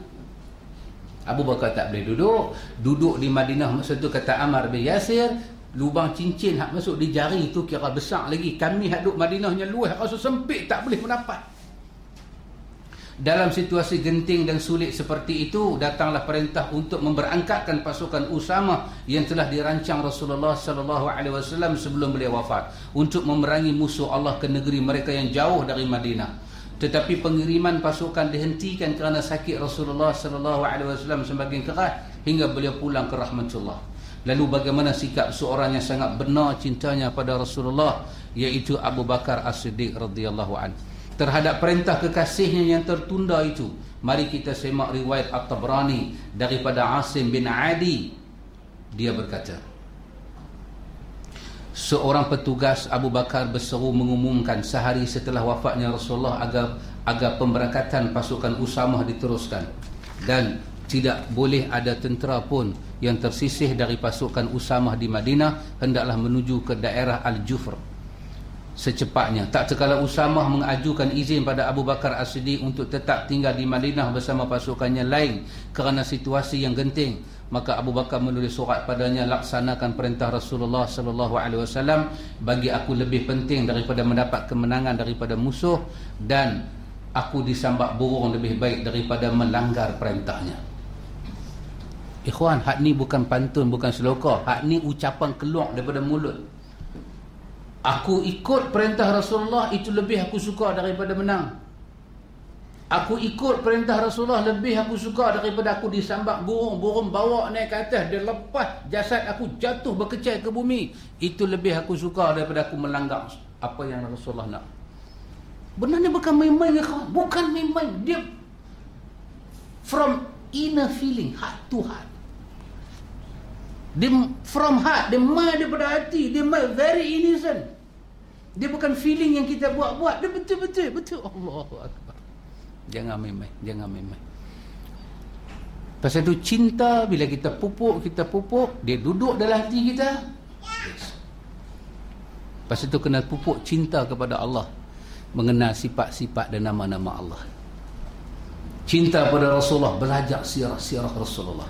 Abu Bakar tak boleh duduk duduk di Madinah masa tu kata Ammar bin Yasir lubang cincin hak masuk di jari tu kira besar lagi. Kami hak duduk Madinahnya luas rasa sempit tak boleh mendapat. Dalam situasi genting dan sulit seperti itu datanglah perintah untuk memberangkatkan pasukan Usama yang telah dirancang Rasulullah sallallahu alaihi wasallam sebelum beliau wafat untuk memerangi musuh Allah ke negeri mereka yang jauh dari Madinah. Tetapi pengiriman pasukan dihentikan kerana sakit Rasulullah sallallahu alaihi wasallam semakin keras hingga beliau pulang ke rahmatullah Lalu bagaimana sikap seorang yang sangat benar cintanya pada Rasulullah yaitu Abu Bakar As-Siddiq radhiyallahu an. Terhadap perintah kekasihnya yang tertunda itu, mari kita semak riwayat At-Tabrani daripada Asim bin Adi. Dia berkata, Seorang petugas Abu Bakar berseru mengumumkan sehari setelah wafatnya Rasulullah agar agar pemberangkatan pasukan Usamah diteruskan dan tidak boleh ada tentera pun yang tersisih dari pasukan Usamah di Madinah hendaklah menuju ke daerah Al-Jufr. secepatnya. Tak terkala Usamah mengajukan izin pada Abu Bakar As-Siddiq untuk tetap tinggal di Madinah bersama pasukannya lain kerana situasi yang genting maka Abu Bakar menulis surat padanya laksanakan perintah Rasulullah sallallahu alaihi wasallam. Bagi aku lebih penting daripada mendapat kemenangan daripada musuh dan aku disambak burung lebih baik daripada melanggar perintahnya Ikhwan, hak ni bukan pantun, bukan seloka. Hak ni ucapan keluar daripada mulut. Aku ikut perintah Rasulullah itu lebih aku suka daripada menang. Aku ikut perintah Rasulullah lebih aku suka daripada aku disambak burung, burung bawa naik ke atas, dia lepas jasad aku jatuh berkecai ke bumi. Itu lebih aku suka daripada aku melanggar apa yang Rasulullah nak. Benarnya bukan main-main. Bukan main-main. Dia from inner feeling, heart to heart. Dia from heart, dia mai daripada hati, dia mai very innocent. Dia bukan feeling yang kita buat-buat, dia betul-betul, betul. Allahu akbar. Jangan main-main, jangan main-main. Pasal itu cinta bila kita pupuk, kita pupuk, dia duduk dalam hati kita. Yes. Pasal itu kena pupuk cinta kepada Allah. Mengenal sifat-sifat dan nama-nama Allah. Cinta pada Rasulullah, belajar sirah-sirah Rasulullah.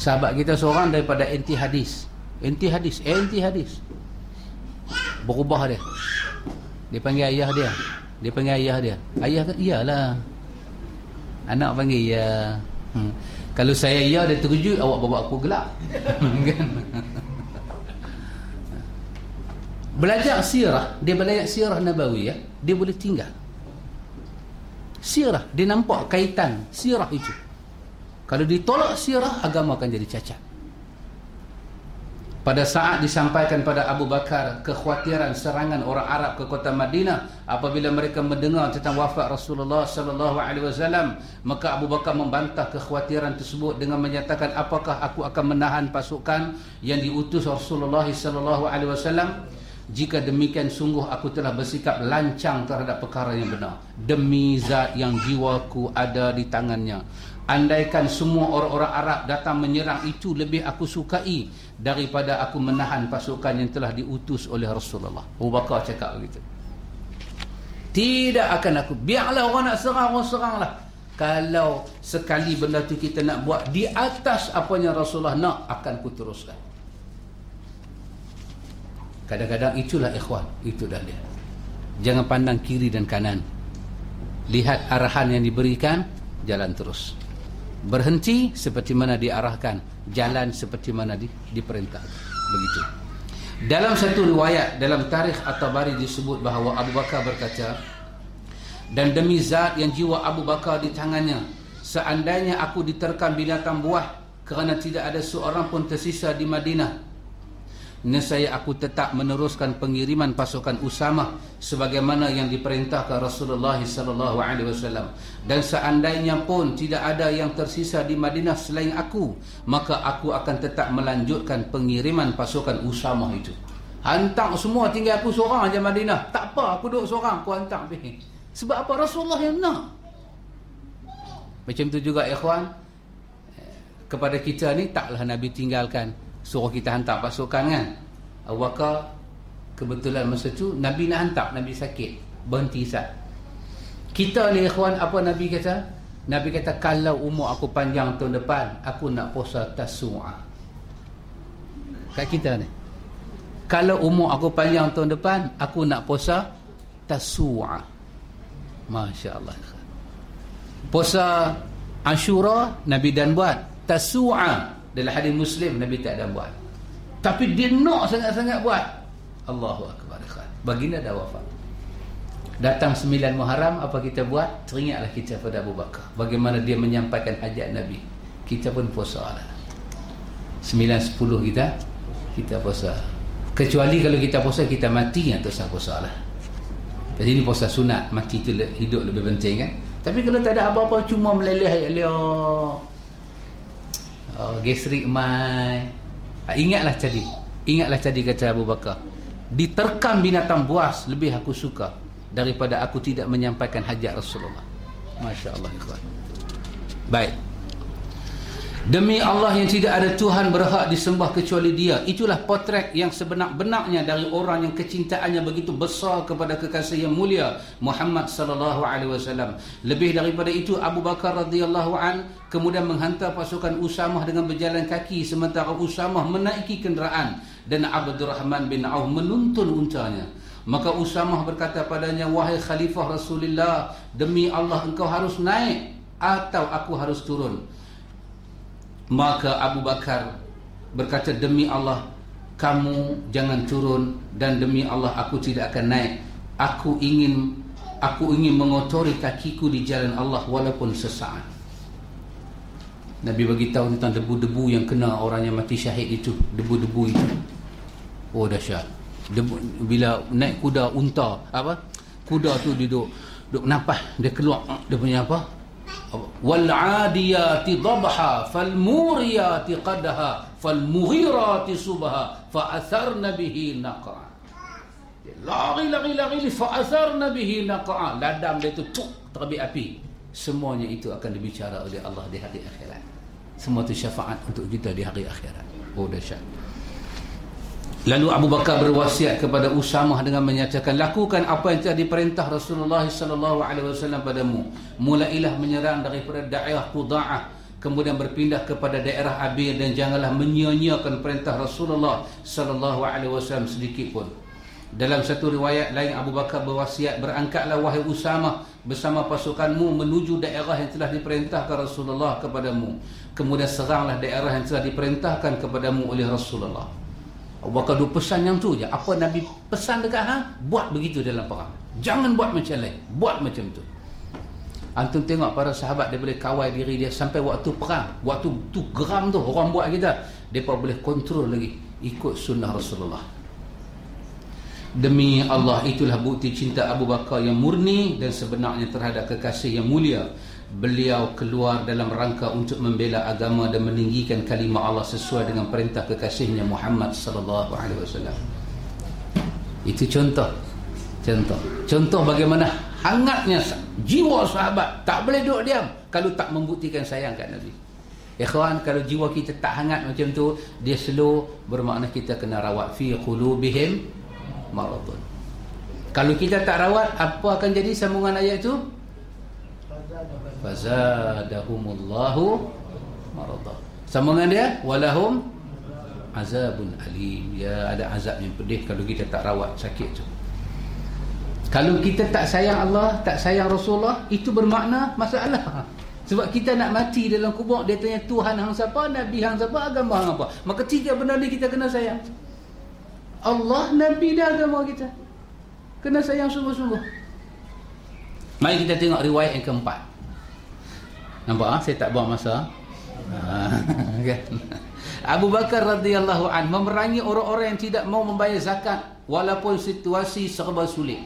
Sahabat kita seorang daripada anti hadis. Anti hadis anti hadis. Berubah dia. Dia panggil ayah dia. Dia panggil ayah dia. Ayah kata iyalah. Anak panggil ya. Hmm. kalau saya ya dia terkejut awak bawa aku gelap kan? Belajar sirah. Dia belajar sirah nabawi ya. Dia boleh tinggal sirah. Dia nampak kaitan sirah itu. Kalau ditolak sirah, agama akan jadi cacat. Pada saat disampaikan pada Abu Bakar kekhawatiran serangan orang Arab ke kota Madinah apabila mereka mendengar tentang wafat Rasulullah sallallahu alaihi wasallam maka Abu Bakar membantah kekhawatiran tersebut dengan menyatakan apakah aku akan menahan pasukan yang diutus Rasulullah sallallahu alaihi wasallam jika demikian sungguh aku telah bersikap lancang terhadap perkara yang benar demi zat yang jiwaku ada di tangannya Andaikan semua orang-orang Arab datang menyerang itu lebih aku sukai daripada aku menahan pasukan yang telah diutus oleh Rasulullah. Abu Bakar cakap begitu. Tidak akan aku. Biarlah orang nak serang, orang seranglah. Kalau sekali benda tu kita nak buat di atas apa yang Rasulullah nak, akan ku teruskan. Kadang-kadang itulah ikhwan. Itu dah dia. Jangan pandang kiri dan kanan. Lihat arahan yang diberikan, jalan terus berhenti seperti mana diarahkan jalan seperti mana di, diperintah begitu dalam satu riwayat dalam tarikh At-Tabari disebut bahawa Abu Bakar berkata dan demi zat yang jiwa Abu Bakar di tangannya seandainya aku diterkam binatang buah kerana tidak ada seorang pun tersisa di Madinah nescaya aku tetap meneruskan pengiriman pasukan Usama sebagaimana yang diperintahkan Rasulullah sallallahu alaihi wasallam. Dan seandainya pun tidak ada yang tersisa di Madinah selain aku maka aku akan tetap melanjutkan pengiriman pasukan Usama itu. Hantar semua tinggal aku seorang aja Madinah. Tak apa aku duduk seorang aku hantar pergi. Sebab apa? Rasulullah yang nak. Macam tu juga ikhwan. Kepada kita ni taklah Nabi tinggalkan suruh kita hantar pasukan kan? Abu Bakar kebetulan masa tu Nabi nak hantar Nabi sakit. Berhenti sat kita ni ikhwan apa Nabi kata? Nabi kata kalau umur aku panjang tahun depan aku nak puasa tasu'a. Kat kita ni. Kalau umur aku panjang tahun depan aku nak puasa tasu'a. Masya Allah puasa Ashura Nabi dan buat tasu'a dalam hadis Muslim Nabi tak ada buat. Tapi dia nak sangat-sangat buat. Allahu akbar. Baginda dah wafat. Datang sembilan Muharram apa kita buat? Teringatlah kita pada Abu Bakar. Bagaimana dia menyampaikan hajat Nabi. Kita pun puasa lah. Sembilan sepuluh kita kita puasa. Kecuali kalau kita puasa kita mati atau sah puasa lah. Jadi ini puasa sunat, mati tu hidup lebih penting kan. Tapi kalau tak ada apa-apa cuma meleleh-leleh oh, gastrik mai ha, ingatlah tadi ingatlah tadi kata Abu Bakar. Diterkam binatang buas lebih aku suka daripada aku tidak menyampaikan hajat Rasulullah. Masya Allah baik Demi Allah yang tidak ada Tuhan berhak disembah kecuali dia. Itulah potret yang sebenar-benarnya dari orang yang kecintaannya begitu besar kepada kekasih yang mulia Muhammad sallallahu alaihi wasallam. Lebih daripada itu Abu Bakar radhiyallahu an kemudian menghantar pasukan Usamah dengan berjalan kaki sementara Usamah menaiki kenderaan dan Abdurrahman bin Auf menuntun untanya. Maka Usamah berkata padanya, "Wahai khalifah Rasulullah, demi Allah engkau harus naik atau aku harus turun." Maka Abu Bakar berkata demi Allah kamu jangan turun dan demi Allah aku tidak akan naik. Aku ingin aku ingin mengotori kakiku di jalan Allah walaupun sesaat. Nabi bagi tahu tentang debu-debu yang kena orang yang mati syahid itu, debu-debu itu. Oh dahsyat. Debu, bila naik kuda unta, apa? Kuda tu duduk duduk napas, dia keluar dia punya apa? والعاديات ضبحا فالموريات قدها فالمغيرات صبها فأثرن به نقعا lari lari lari fa'atharna bihi naqa'a ladam dia tu cuk terbit api semuanya itu akan dibicara oleh Allah di hari akhirat semua itu syafaat untuk kita di hari akhirat oh dahsyat Lalu Abu Bakar berwasiat kepada Usamah dengan menyatakan lakukan apa yang telah diperintah Rasulullah sallallahu alaihi wasallam padamu. Mulailah menyerang daripada daerah Quda'ah kemudian berpindah kepada daerah Abir dan janganlah menyia-nyiakan perintah Rasulullah sallallahu alaihi wasallam sedikit pun. Dalam satu riwayat lain Abu Bakar berwasiat berangkatlah wahai Usamah bersama pasukanmu menuju daerah yang telah diperintahkan Rasulullah kepadamu. Kemudian seranglah daerah yang telah diperintahkan kepadamu oleh Rasulullah. Abu Bakar dua pesan yang tu je. Apa Nabi pesan dekat hang? Buat begitu dalam perang. Jangan buat macam lain. Buat macam tu. Antum tengok para sahabat dia boleh kawal diri dia sampai waktu perang. Waktu tu geram tu orang buat kita. Mereka boleh kontrol lagi. Ikut sunnah Rasulullah. Demi Allah itulah bukti cinta Abu Bakar yang murni dan sebenarnya terhadap kekasih yang mulia beliau keluar dalam rangka untuk membela agama dan meninggikan kalimah Allah sesuai dengan perintah kekasihnya Muhammad sallallahu alaihi wasallam. Itu contoh. Contoh. Contoh bagaimana hangatnya jiwa sahabat tak boleh duduk diam kalau tak membuktikan sayang kat Nabi. Ikhwan kalau jiwa kita tak hangat macam tu dia slow bermakna kita kena rawat fi qulubihim maradun. Kalau kita tak rawat apa akan jadi sambungan ayat itu? Fazadahumullahu marada. Sambungan dia? Walahum azabun alim. Ya ada azab yang pedih. Kalau kita tak rawat sakit tu. Kalau kita tak sayang Allah tak sayang Rasulullah itu bermakna masalah. Sebab kita nak mati dalam kubur dia tanya Tuhan hang siapa nabi hang siapa agama hang apa? Maka tiga benda ni kita kena sayang. Allah nabi dan agama kita. Kena sayang sungguh-sungguh. Mari kita tengok riwayat yang keempat Nampak ah saya tak buang masa. Ha, kan? Abu Bakar radhiyallahu an memerangi orang-orang yang tidak mau membayar zakat walaupun situasi serba sulit.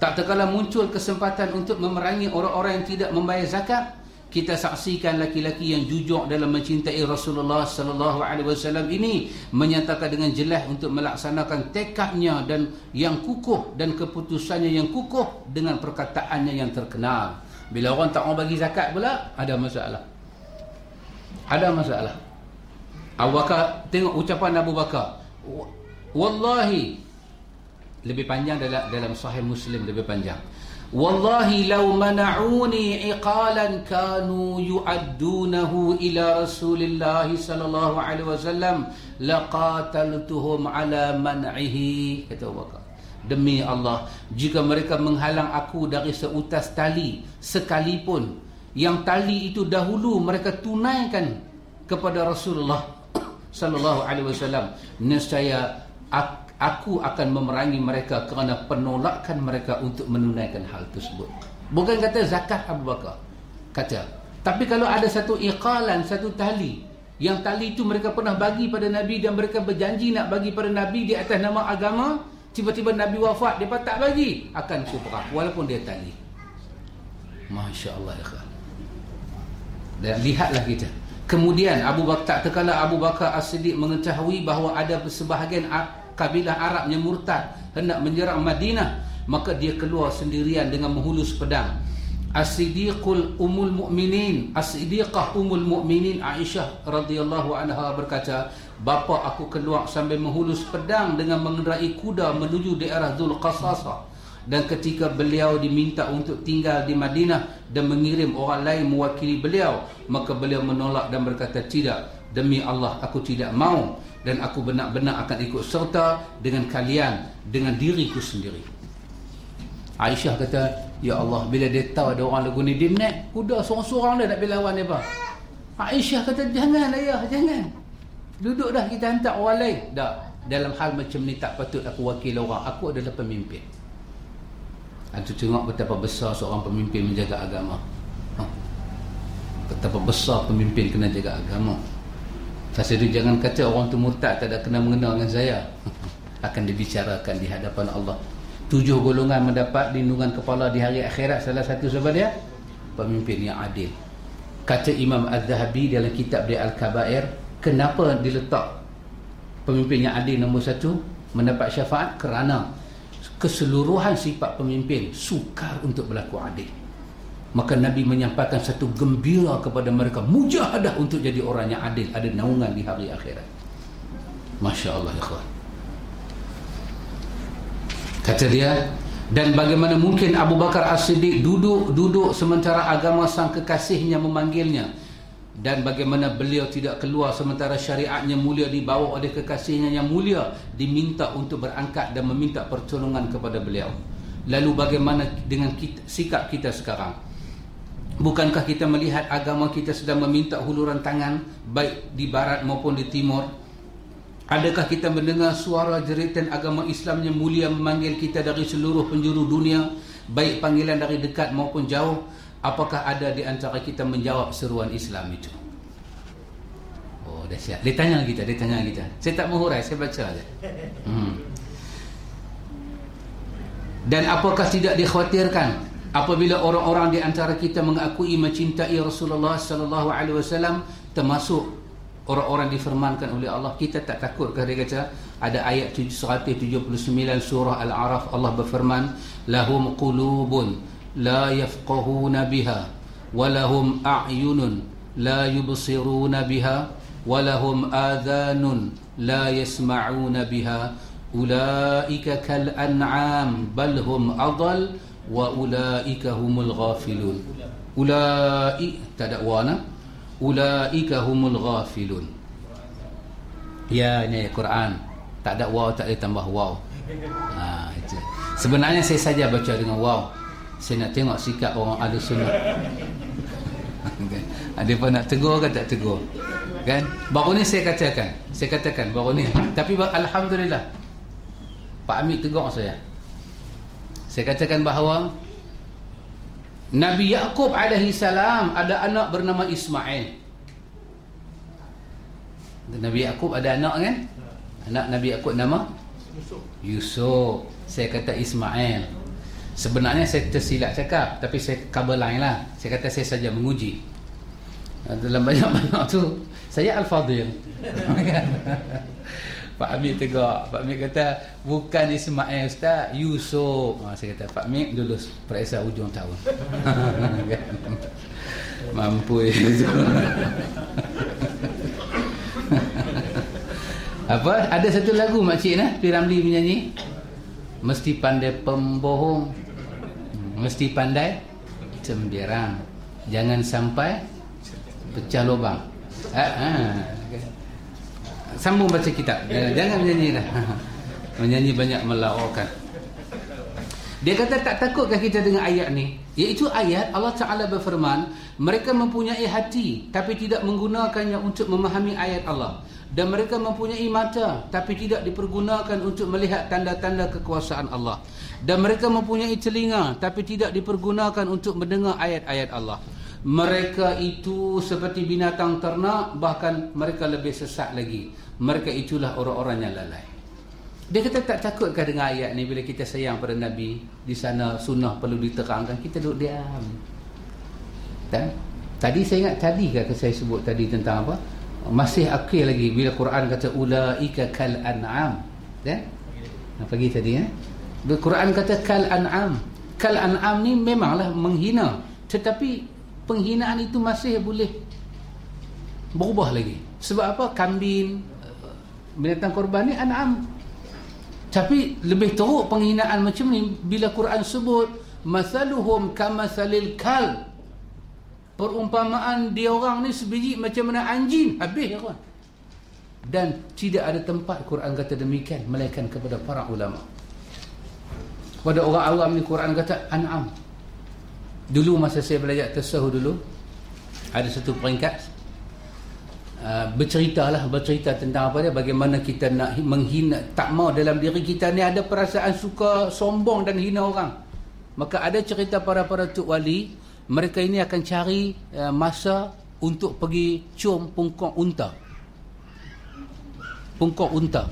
Tak terkala muncul kesempatan untuk memerangi orang-orang yang tidak membayar zakat, kita saksikan laki-laki yang jujur dalam mencintai Rasulullah sallallahu alaihi wasallam ini menyatakan dengan jelas untuk melaksanakan tekadnya dan yang kukuh dan keputusannya yang kukuh dengan perkataannya yang terkenal. Bila orang tak mau bagi zakat pula Ada masalah. Ada masalah. Abu Bakar Tengok ucapan Abu Bakar. Wallahi Lebih panjang dalam dalam sahih Muslim Lebih panjang. Wallahi law mana'uni iqalan kanu yu'addunahu ila Rasulillah sallallahu alaihi wasallam laqataltuhum ala man'ihi kata Abu Bakar Demi Allah Jika mereka menghalang aku dari seutas tali Sekalipun Yang tali itu dahulu mereka tunaikan Kepada Rasulullah Sallallahu alaihi wasallam Nescaya Aku akan memerangi mereka Kerana penolakan mereka Untuk menunaikan hal tersebut. Bukan kata zakat Abu Bakar Kata. Tapi kalau ada satu iqalan Satu tali Yang tali itu mereka pernah bagi pada Nabi Dan mereka berjanji nak bagi pada Nabi Di atas nama agama tiba-tiba Nabi wafat dia tak bagi akan kuperah walaupun dia tali. Masya Allah ya dan lihatlah kita kemudian Abu Bakar terkala Abu Bakar As-Siddiq mengetahui bahawa ada sebahagian kabilah Arab yang murtad hendak menyerang Madinah maka dia keluar sendirian dengan menghulus pedang As-Siddiqul Ummul Mukminin, As-Siddiqah Ummul Mukminin Aisyah radhiyallahu anha berkata, bapa aku keluar sambil menghulus pedang dengan mengendarai kuda menuju daerah Zul Qasasa dan ketika beliau diminta untuk tinggal di Madinah dan mengirim orang lain mewakili beliau maka beliau menolak dan berkata tidak demi Allah aku tidak mau. Dan aku benar-benar akan ikut serta dengan kalian dengan diriku sendiri. Aisyah kata ya Allah bila dia tahu ada orang lagu ni dia naik kuda seorang-seorang dia nak pergi lawan dia Aisyah kata jangan ayah jangan Duduk dah kita hantar orang lain. Tak. Dalam hal macam ni tak patut aku wakil orang. Aku adalah pemimpin. Itu tengok betapa besar seorang pemimpin menjaga agama. Ha. Betapa besar pemimpin kena jaga agama. Pasal itu jangan kata orang tu murtad tak ada kena mengenal dengan saya. Akan dibicarakan di hadapan Allah. Tujuh golongan mendapat lindungan kepala di hari akhirat. Salah satu sebab dia. Pemimpin yang adil. Kata Imam Az-Zahabi dalam kitab dia Al-Kabair kenapa diletak pemimpin yang adil nombor satu mendapat syafaat kerana keseluruhan sifat pemimpin sukar untuk berlaku adil maka Nabi menyampaikan satu gembira kepada mereka mujahadah untuk jadi orang yang adil ada naungan di hari akhirat Masya Allah ya kata dia dan bagaimana mungkin Abu Bakar As-Siddiq duduk duduk sementara agama sang kekasihnya memanggilnya? Dan bagaimana beliau tidak keluar sementara syariatnya mulia dibawa oleh kekasihnya yang mulia diminta untuk berangkat dan meminta pertolongan kepada beliau? Lalu bagaimana dengan kita, sikap kita sekarang? Bukankah kita melihat agama kita sedang meminta huluran tangan baik di barat maupun di timur adakah kita mendengar suara jeritan agama Islam yang mulia memanggil kita dari seluruh penjuru dunia baik panggilan dari dekat maupun jauh? Apakah ada di antara kita menjawab seruan Islam itu? Oh dah siap dia tanya kita dia tanya kita saya tak menghurai saya baca saja hmm. dan apakah tidak dikhawatirkan apabila orang-orang di antara kita mengakui mencintai Rasulullah sallallahu alaihi wasallam termasuk orang-orang difirmankan oleh Allah kita tak takut kerana dia kata ada ayat 179 surah Al-Araf Allah berfirman lahum qulubun la yafqahuna biha walahum a'yunun la yubsiruna biha walahum adhanun la yasma'una biha. Ulaika kal an'am bal hum adall wa ulaika humul ghafilun. Ulaika tak ada warna ulaika humul ghafilun. Ya ni Quran. Tak ada wow tak ada tambah wow ha, itu. sebenarnya saya saja baca dengan wow saya nak tengok sikap orang ahli sunnah. Ada pun nak tegur ke tak tegur? Kan? Baru ni saya katakan. Saya katakan baru ni. Tapi Alhamdulillah. Pak Amir tegur saya. Saya katakan bahawa Nabi Yaakob alaihi salam ada anak bernama Ismail. Nabi Yaakob ada anak kan? Anak Nabi Yaakob nama? Yusuf. Saya kata Ismail. Sebenarnya saya tersilap cakap Tapi saya cover line lah. Saya kata saya saja menguji. Dalam banyak-banyak tu Saya Al-Fadhil Pak Amir tegak. Pak Amir kata Bukan Ismail Ustaz Yusuf ha, Saya kata Pak Amir lulus Periksa ujung tahun. Mampu Apa? Ada satu lagu makcik nah, Piramli menyanyi. Mesti pandai pembohong. Mesti pandai cemberang jangan sampai pecah lubang. Ha, ha. Sambung baca kitab. Jangan menyanyi dah. Menyanyi banyak melawakan. Dia kata tak takutkah kita dengan ayat ni? Iaitu ayat Allah Ta'ala berfirman mereka mempunyai hati tapi tidak menggunakannya untuk memahami ayat Allah. Dan mereka mempunyai mata tapi tidak dipergunakan untuk melihat tanda-tanda kekuasaan Allah. Dan mereka mempunyai telinga tapi tidak dipergunakan untuk mendengar ayat-ayat Allah. Mereka itu seperti binatang ternak bahkan mereka lebih sesat lagi mereka itulah orang-orang yang lalai. Dia kata tak takutkah dengan ayat ni bila kita sayang pada Nabi? Di sana sunnah perlu diterangkan kita duduk diam. Dan tadi saya ingat tadi kata saya sebut tadi tentang apa? Masih akhir lagi bila Quran kata ulaika kal an'am kan pagi tadi ya Quran kata kal an'am. Kal an'am ni memanglah menghina. Tetapi penghinaan itu masih boleh berubah lagi. Sebab apa? Kambing binatang korban ni an'am. Tapi lebih teruk penghinaan macam ni bila Quran sebut masaluhum kamasalil kal. Perumpamaan dia orang ni sebiji macam mana anjing habis ya kawan. Dan tidak ada tempat Quran kata demikian melainkan kepada para ulama. Pada orang awam ni Quran kata an'am. Dulu masa saya belajar tasawuf dulu ada satu peringkat uh, bercerita lah bercerita tentang apa dia bagaimana kita nak menghina tak mau dalam diri kita ni ada perasaan suka sombong dan hina orang. Maka ada cerita para-para tuk wali mereka ini akan cari uh, masa untuk pergi cium pungkong unta. Pungkong unta.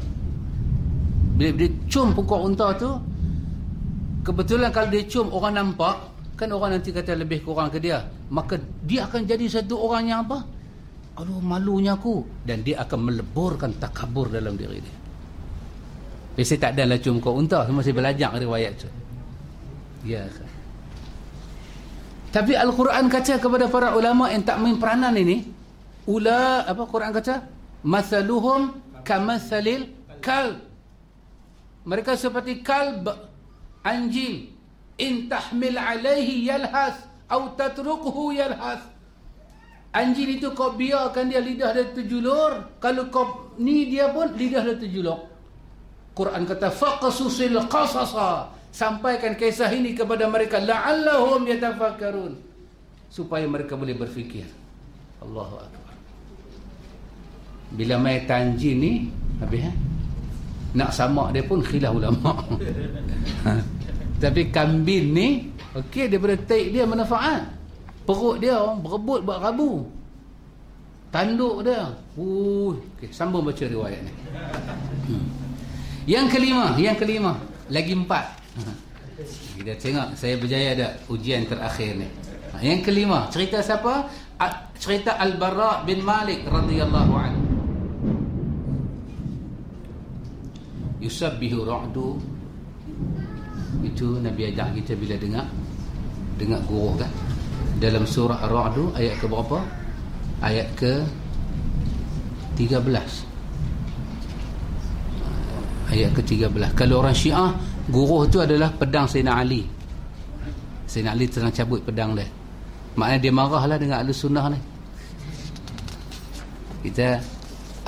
Bila dia cium pungkong unta tu kebetulan kalau dia cium orang nampak kan orang nanti kata lebih kurang ke dia maka dia akan jadi satu orang yang apa aduh malunya aku. Dan dia akan meleburkan takabur dalam diri dia. Biasa tak ada lah cium kau unta. Semua saya belajar riwayat tu. Ya Tapi Al-Quran kata kepada para ulama Yang tak main peranan ini Ula Apa Quran kata? Masaluhum Kamasalil Kalb Mereka seperti kalb Anjing. In tahmil alaihi yalhas atau tatrukuhu yalhas anjing itu kau biarkan dia lidah dia terjulur. Kalau kau ni dia pun lidah dia terjulur. Quran kata faqasusil qasasa. Sampaikan kisah ini kepada mereka la'allahum yatafakkarun. Supaya mereka boleh berfikir. Allahu akbar. Bila mai tanjin ni habis eh? nak sama dia pun khilaf ulama. Tapi kambing ni Okey daripada taik dia manfaat Perut dia berebut buat rabu. Tanduk dia. Uh, okay, Sambung baca riwayat ni. Hmm. Yang kelima Yang kelima. Lagi empat. Kita tengok Saya berjaya ada ujian terakhir ni? Ha, Yang kelima Cerita siapa? Cerita Al-Bara bin Malik radhiyallahu anhu Yusabbihu ra'du. Itu Nabi ajak kita bila dengar dengar guru kan dalam surah Ar-Ra'd ayat ke berapa? Ayat ke 13 ayat ke 13 kalau orang Syiah guru tu adalah pedang Sayyidina Ali. Sayyidina Ali tengah cabut pedang dia. Maknanya dia marahlah dengan ahli sunnah ni. Kita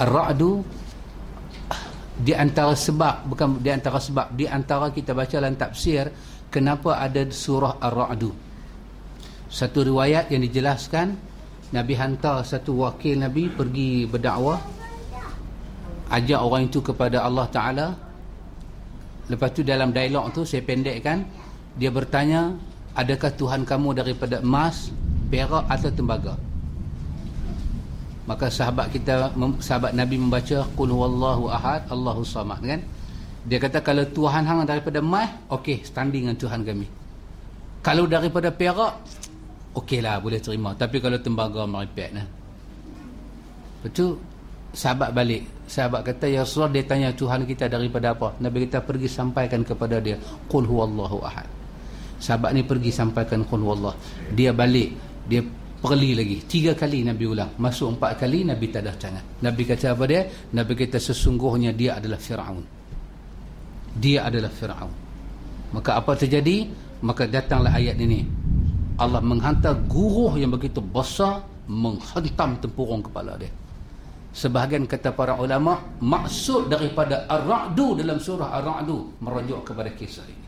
Ar-Ra'd di antara sebab bukan di antara sebab di antara kita baca dalam tafsir kenapa ada surah ar-ra'd satu riwayat yang dijelaskan nabi hantar satu wakil nabi pergi berdakwah ajak orang itu kepada Allah taala. Lepas tu dalam dialog tu saya pendekkan dia bertanya adakah tuhan kamu daripada emas perak atau tembaga? Maka sahabat kita sahabat Nabi membaca qul huwallahu ahad Allahu samad kan? Dia kata kalau Tuhan hang daripada emas okey standing dengan Tuhan kami. Kalau daripada perak okeylah boleh terima. Tapi kalau tembaga meripet nah betul sahabat balik. Sahabat kata ya Rasulullah dia tanya Tuhan kita daripada apa? Nabi kita pergi sampaikan kepada dia qul huwallahu ahad. Sahabat ni pergi sampaikan qul huwallah. Dia balik dia perli lagi. Tiga kali Nabi ulang. Masuk empat kali Nabi tak ada tangan Nabi kata apa dia? Nabi kata sesungguhnya dia adalah Fir'aun. Dia adalah Fir'aun. Maka apa terjadi? Maka datanglah ayat ini Allah menghantar guruh yang begitu besar menghantam tempurung kepala dia. Sebahagian kata para ulama maksud daripada Ar-Ra'du dalam surah Ar-Ra'du merujuk kepada kisah ini.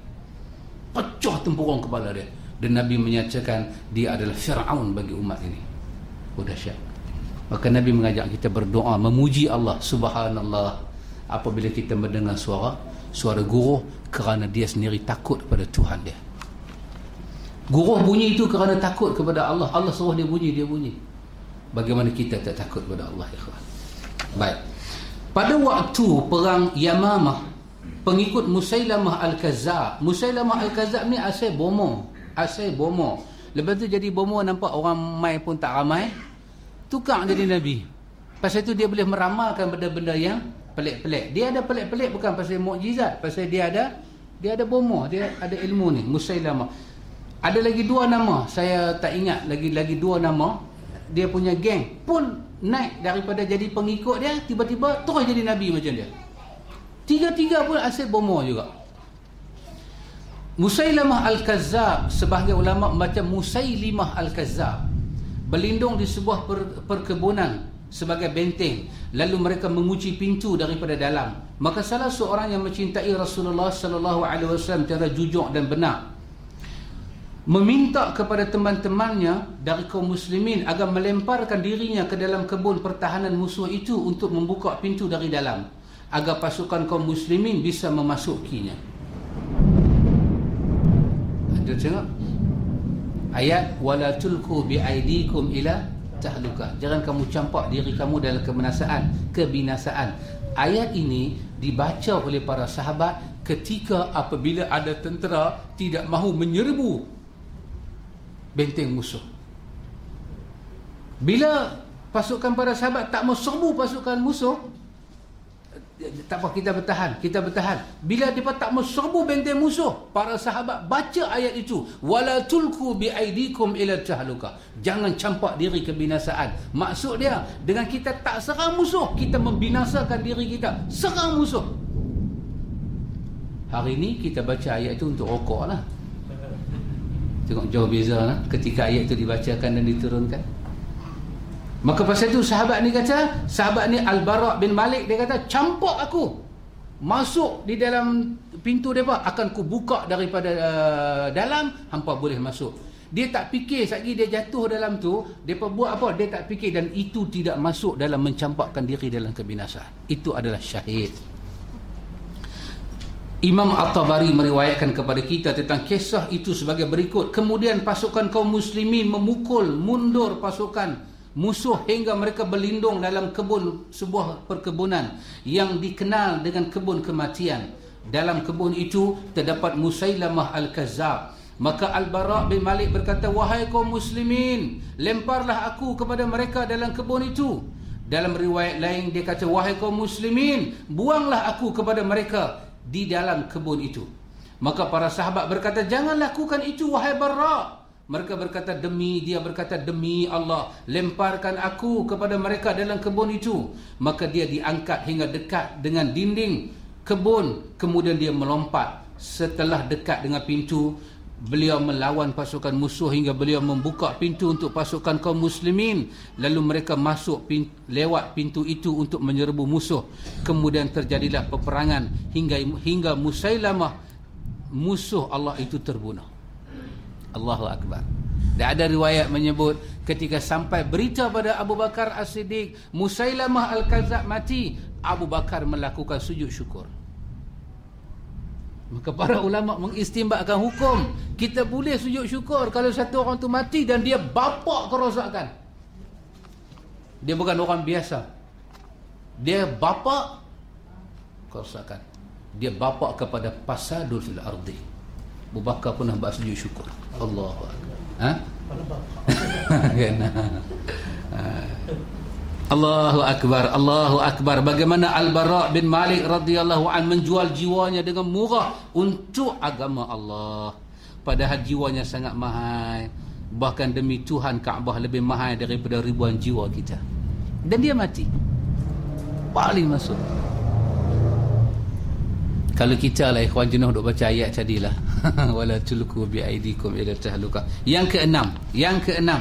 Pecah tempurung kepala dia. Dan Nabi menyatakan dia adalah Fir'aun bagi umat ini. Oh dahsyat. Maka Nabi mengajak kita berdoa memuji Allah. Subhanallah. Apabila kita mendengar suara suara guru kerana dia sendiri takut kepada Tuhan dia guru bunyi itu kerana takut kepada Allah. Allah suruh dia bunyi dia bunyi. Bagaimana kita tak takut kepada Allah ikhwan? Baik. Pada waktu perang Yamamah pengikut Musailamah Al-Kazzab Musailamah Al-Kazzab ni asal bomo asal bomo. Lepas tu jadi bomo nampak orang mai pun tak ramai tukar jadi nabi. Pasal tu dia boleh meramalkan benda-benda yang pelik-pelik. Dia ada pelik-pelik bukan pasal mukjizat pasal dia ada dia ada bomo dia ada ilmu ni musailamah ada lagi dua nama. Saya tak ingat lagi lagi dua nama. Dia punya geng pun naik daripada jadi pengikut dia tiba-tiba terus jadi nabi macam dia. Tiga-tiga pun asal bomo juga. Musailamah Al-Kazzab sebahagian ulama membaca Musailimah Al-Kazzab berlindung di sebuah per, perkebunan sebagai benteng. Lalu mereka mengunci pintu daripada dalam. Maka salah seorang yang mencintai Rasulullah wasallam secara jujur dan benar meminta kepada teman-temannya dari kaum muslimin agar melemparkan dirinya ke dalam kebun pertahanan musuh itu untuk membuka pintu dari dalam agar pasukan kaum muslimin bisa memasukinya. Ada tengok? Ayat wala tulku biaidikum ila tahluka. Jangan kamu campak diri kamu dalam kebinasaan kebinasaan. Ayat ini dibaca oleh para sahabat ketika apabila ada tentera tidak mahu menyerbu benteng musuh. Bila pasukan para sahabat tak mau serbu pasukan musuh, tak apa kita bertahan, kita bertahan. Bila depa tak mau serbu benteng musuh, para sahabat baca ayat itu, wala tulku bi aidikum ila tahluka. Jangan campak diri kebinasaan. Maksud dia, dengan kita tak serang musuh, kita membinasakan diri kita. Serang musuh. Hari ini kita baca ayat itu untuk rokoklah. Tengok jauh beza lah ketika ayat itu dibacakan dan diturunkan. Maka pasal itu sahabat ni kata, sahabat ni Al-Bara' bin Malik dia kata, campak aku. Masuk di dalam pintu depa akan ku buka daripada uh, dalam hampa boleh masuk. Dia tak fikir lagi dia jatuh dalam tu, depa buat apa? Dia tak fikir dan itu tidak masuk dalam mencampakkan diri dalam kebinasaan. Itu adalah syahid. Imam At-Tabari meriwayatkan kepada kita tentang kisah itu sebagai berikut. Kemudian pasukan kaum muslimin memukul mundur pasukan musuh hingga mereka berlindung dalam kebun sebuah perkebunan yang dikenal dengan kebun kematian. Dalam kebun itu terdapat Musailamah Al-Kazzab. Maka Al-Bara' bin Malik berkata, Wahai kaum muslimin, lemparlah aku kepada mereka dalam kebun itu. Dalam riwayat lain dia kata, Wahai kaum muslimin, buanglah aku kepada mereka di dalam kebun itu. Maka para sahabat berkata, jangan lakukan itu wahai Barra. Mereka berkata, demi dia berkata, demi Allah, lemparkan aku kepada mereka dalam kebun itu. Maka dia diangkat hingga dekat dengan dinding kebun. Kemudian dia melompat. Setelah dekat dengan pintu, beliau melawan pasukan musuh hingga beliau membuka pintu untuk pasukan kaum muslimin. Lalu mereka masuk pintu, lewat pintu itu untuk menyerbu musuh. Kemudian terjadilah peperangan hingga hingga Musailamah musuh Allah itu terbunuh. Allahu akbar. Dan ada riwayat menyebut ketika sampai berita pada Abu Bakar As-Siddiq Musailamah Al-Kazab mati Abu Bakar melakukan sujud syukur Maka para ulama mengistimbatkan hukum. Kita boleh sujud syukur Kalau satu orang tu mati dan dia bapak kerosakan Dia bukan orang biasa. Dia bapak kerosakan Dia bapak kepada pasadul fil ardi. Abu Bakar pun nak sujud syukur. Allah Ha? Mana bapak? ha. Allahu akbar Allahu akbar. Bagaimana Al-Bara bin Malik radhiyallahu an menjual jiwanya dengan murah untuk agama Allah. Padahal jiwanya sangat mahal. Bahkan demi Tuhan Kaabah lebih mahal daripada ribuan jiwa kita. Dan dia mati. Paling masuk. Kalau kita lah ikhwan jenuh duk baca ayat tadilah wala tulku bi aidikum ila tahluka. Yang keenam yang keenam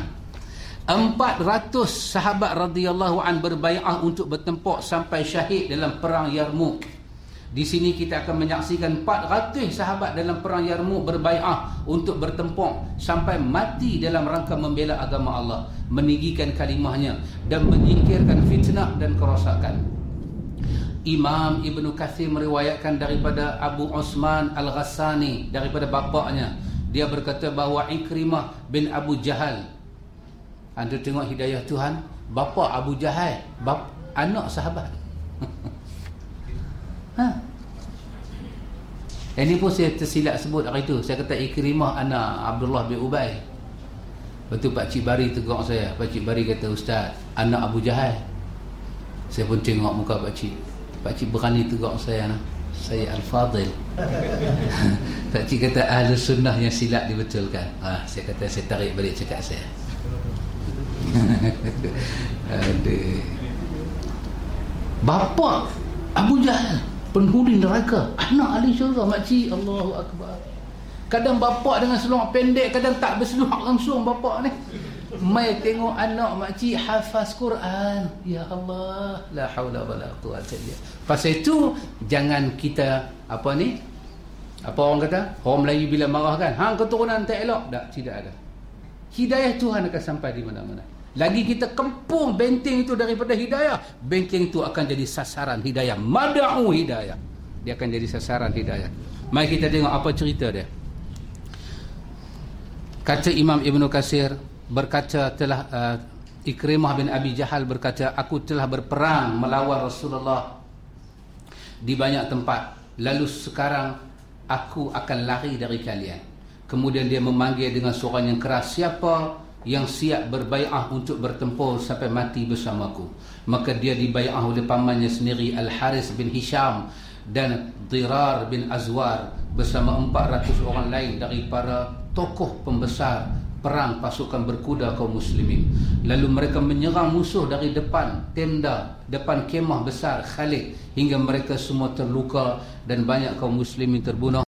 400 sahabat radhiyallahu an berbaiat untuk bertempur sampai syahid dalam perang Yarmuk. Di sini kita akan menyaksikan 400 sahabat dalam perang Yarmuk berbaiat untuk bertempur sampai mati dalam rangka membela agama Allah, meninggikan kalimahnya dan menyingkirkan fitnah dan kerosakan. Imam Ibn Kathir meriwayatkan daripada Abu Osman Al-Ghassani daripada bapaknya. Dia berkata bahawa Ikrimah bin Abu Jahal anda tengok hidayah Tuhan Bapa Abu Jahal bap, Anak sahabat. Ha. Ini pun saya tersilap sebut hari itu Saya kata Ikrimah anak Abdullah bin Ubay. Betul Pak Cik Bari tegur saya. Pak Cik Bari kata Ustaz Anak Abu Jahal. Saya pun tengok muka Pak Cik. Pak Cik berani tegur saya nah. saya Al-Fadil. Pakcik kata ahli sunnah yang silap dibetulkan. Ah, saya kata saya tarik balik cakap saya Aduh. Bapa Abu Jahal penghuni neraka. Anak ahli syurga makcik Allahu Akbar. Kadang bapa dengan seluar pendek kadang tak berseluar langsung bapa ni. Mai tengok anak makcik hafaz Quran. Ya Allah la haula wala quwata illa pasal itu jangan kita apa ni? Apa orang kata? Orang Melayu bila marah kan hang keturunan tak elok. Tak tidak ada. Hidayah Tuhan akan sampai di mana-mana lagi kita kempung benteng itu daripada hidayah. Benteng itu akan jadi sasaran hidayah. Mada'u hidayah. Dia akan jadi sasaran hidayah. Mari kita tengok apa cerita dia. Kata Imam Ibn Qasir berkata telah uh, Ikrimah bin Abi Jahal berkata aku telah berperang melawan Rasulullah di banyak tempat. Lalu sekarang aku akan lari dari kalian. Kemudian dia memanggil dengan suara yang keras siapa yang siap berbai'ah untuk bertempur sampai mati bersamaku. Maka dia dibai'ah oleh pamannya sendiri Al-Haris bin Hisham dan Dirar bin Azwar bersama 400 orang lain dari para tokoh pembesar perang pasukan berkuda kaum muslimin. Lalu mereka menyerang musuh dari depan tenda depan kemah besar Khalid hingga mereka semua terluka dan banyak kaum muslimin terbunuh.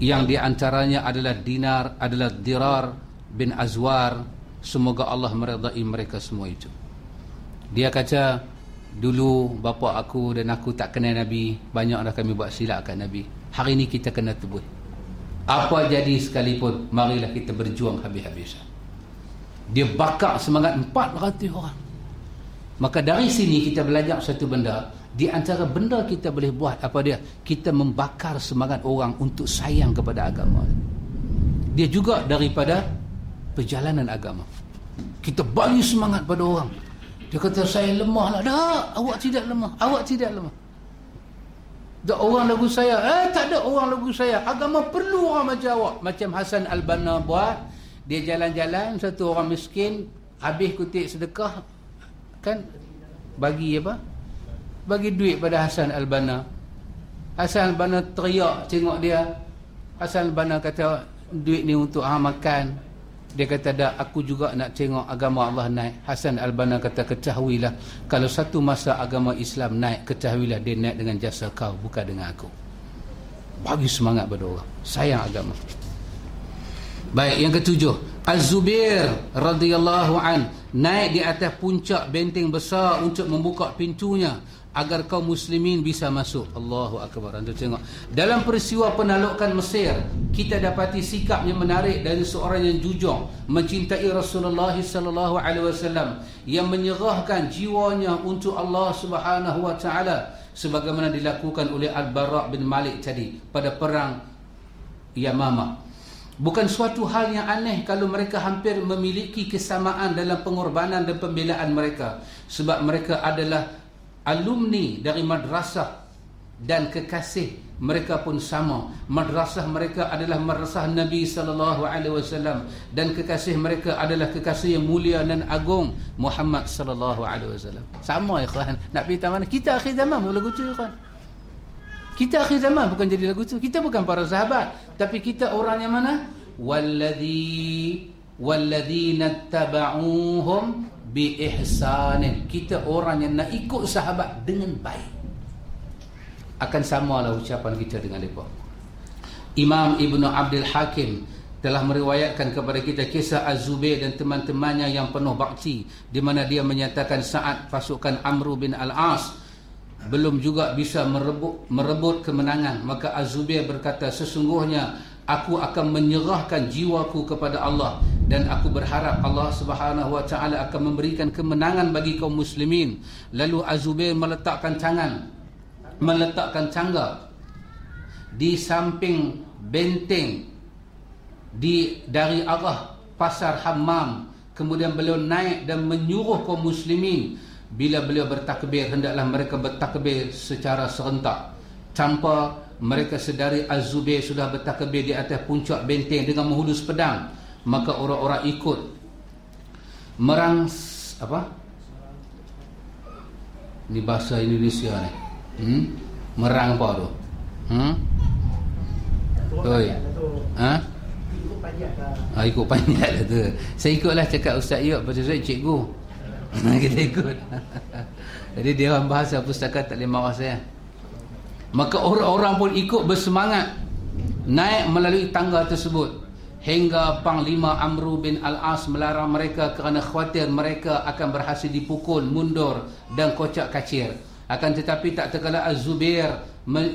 Yang di antaranya adalah Dinar adalah Dirar bin Azwar semoga Allah meredai mereka semua itu. Dia kata dulu bapa aku dan aku tak kenal Nabi banyaklah kami buat silap kat Nabi. Hari ini kita kena tebus. Apa jadi sekalipun marilah kita berjuang habis-habisan. Dia bakar semangat 400 orang. Maka dari sini kita belajar satu benda. Di antara benda kita boleh buat apa dia? Kita membakar semangat orang untuk sayang kepada agama. Dia juga daripada perjalanan agama kita bagi semangat pada orang dia kata saya lemah lah tak awak tidak lemah awak tidak lemah tak orang lagu saya. Eh tak ada orang lagu saya. Agama perlu orang macam awak. Macam Hasan Al-Banna buat. Dia jalan-jalan satu orang miskin. Habis kutip sedekah. Kan bagi apa? Bagi duit pada Hasan Al-Banna. Hasan Al-Banna teriak tengok dia. Hasan Al-Banna kata duit ni untuk ha makan. Dia kata dah aku juga nak tengok agama Allah naik. Hasan Al-Banna kata ketahuilah kalau satu masa agama Islam naik, ketahuilah dia naik dengan jasa kau bukan dengan aku. Bagi semangat pada orang. Sayang agama. Baik, yang ketujuh. Az-Zubair radhiyallahu an naik di atas puncak benteng besar untuk membuka pintunya agar kaum muslimin bisa masuk. Allahu akbar. Anda tengok. Dalam peristiwa penaklukan Mesir, kita dapati sikap yang menarik dari seorang yang jujur mencintai Rasulullah sallallahu alaihi wasallam yang menyerahkan jiwanya untuk Allah Subhanahu wa taala sebagaimana dilakukan oleh Al-Bara bin Malik tadi pada perang Yamamah. Bukan suatu hal yang aneh kalau mereka hampir memiliki kesamaan dalam pengorbanan dan pembelaan mereka sebab mereka adalah alumni dari madrasah dan kekasih mereka pun sama. Madrasah mereka adalah madrasah Nabi sallallahu alaihi wasallam dan kekasih mereka adalah kekasih yang mulia dan agung Muhammad sallallahu alaihi wasallam. Sama ikhwan. Nak pergi mana kita akhir zaman boleh lagu tu ikhwan. Kita akhir zaman bukan jadi lagu tu. Kita bukan para sahabat. Tapi kita orang yang mana? Walladhi walladhina tabauhum bi ihsanin kita orang yang nak ikut sahabat dengan baik. Akan samalah ucapan kita dengan mereka Imam Ibnu Abdul Hakim telah meriwayatkan kepada kita kisah Az-Zubair dan teman-temannya yang penuh bakti di mana dia menyatakan saat pasukan Amr bin Al-As belum juga bisa merebut merebut kemenangan. Maka Az-Zubair berkata sesungguhnya aku akan menyerahkan jiwaku kepada Allah dan aku berharap Allah Subhanahu wa taala akan memberikan kemenangan bagi kaum muslimin. Lalu Azubair meletakkan tangan meletakkan tangga di samping benteng di dari arah pasar Hammam. Kemudian beliau naik dan menyuruh kaum muslimin. Bila beliau bertakbir hendaklah mereka bertakbir secara serentak. Tanpa mereka sedari Az-Zubair sudah bertakbir di atas puncak benteng dengan menghulus pedang maka orang-orang ikut. Merang apa? Ni bahasa Indonesia ni. Hmm? merang apa tu? Hmm? Oi. Ha? Ha, ikut panjat lah tu. Saya ikutlah cakap Ustaz Yuk Pasal saya cikgu. Kita ikut. Jadi dia orang bahasa pustaka Tak boleh marah saya Maka orang-orang pun ikut bersemangat Naik melalui tangga tersebut. Hingga Panglima Amru bin Al-As melarang mereka Kerana khawatir mereka akan berhasil dipukul Mundur dan kocak kacir. Akan tetapi tak terkala Az-Zubair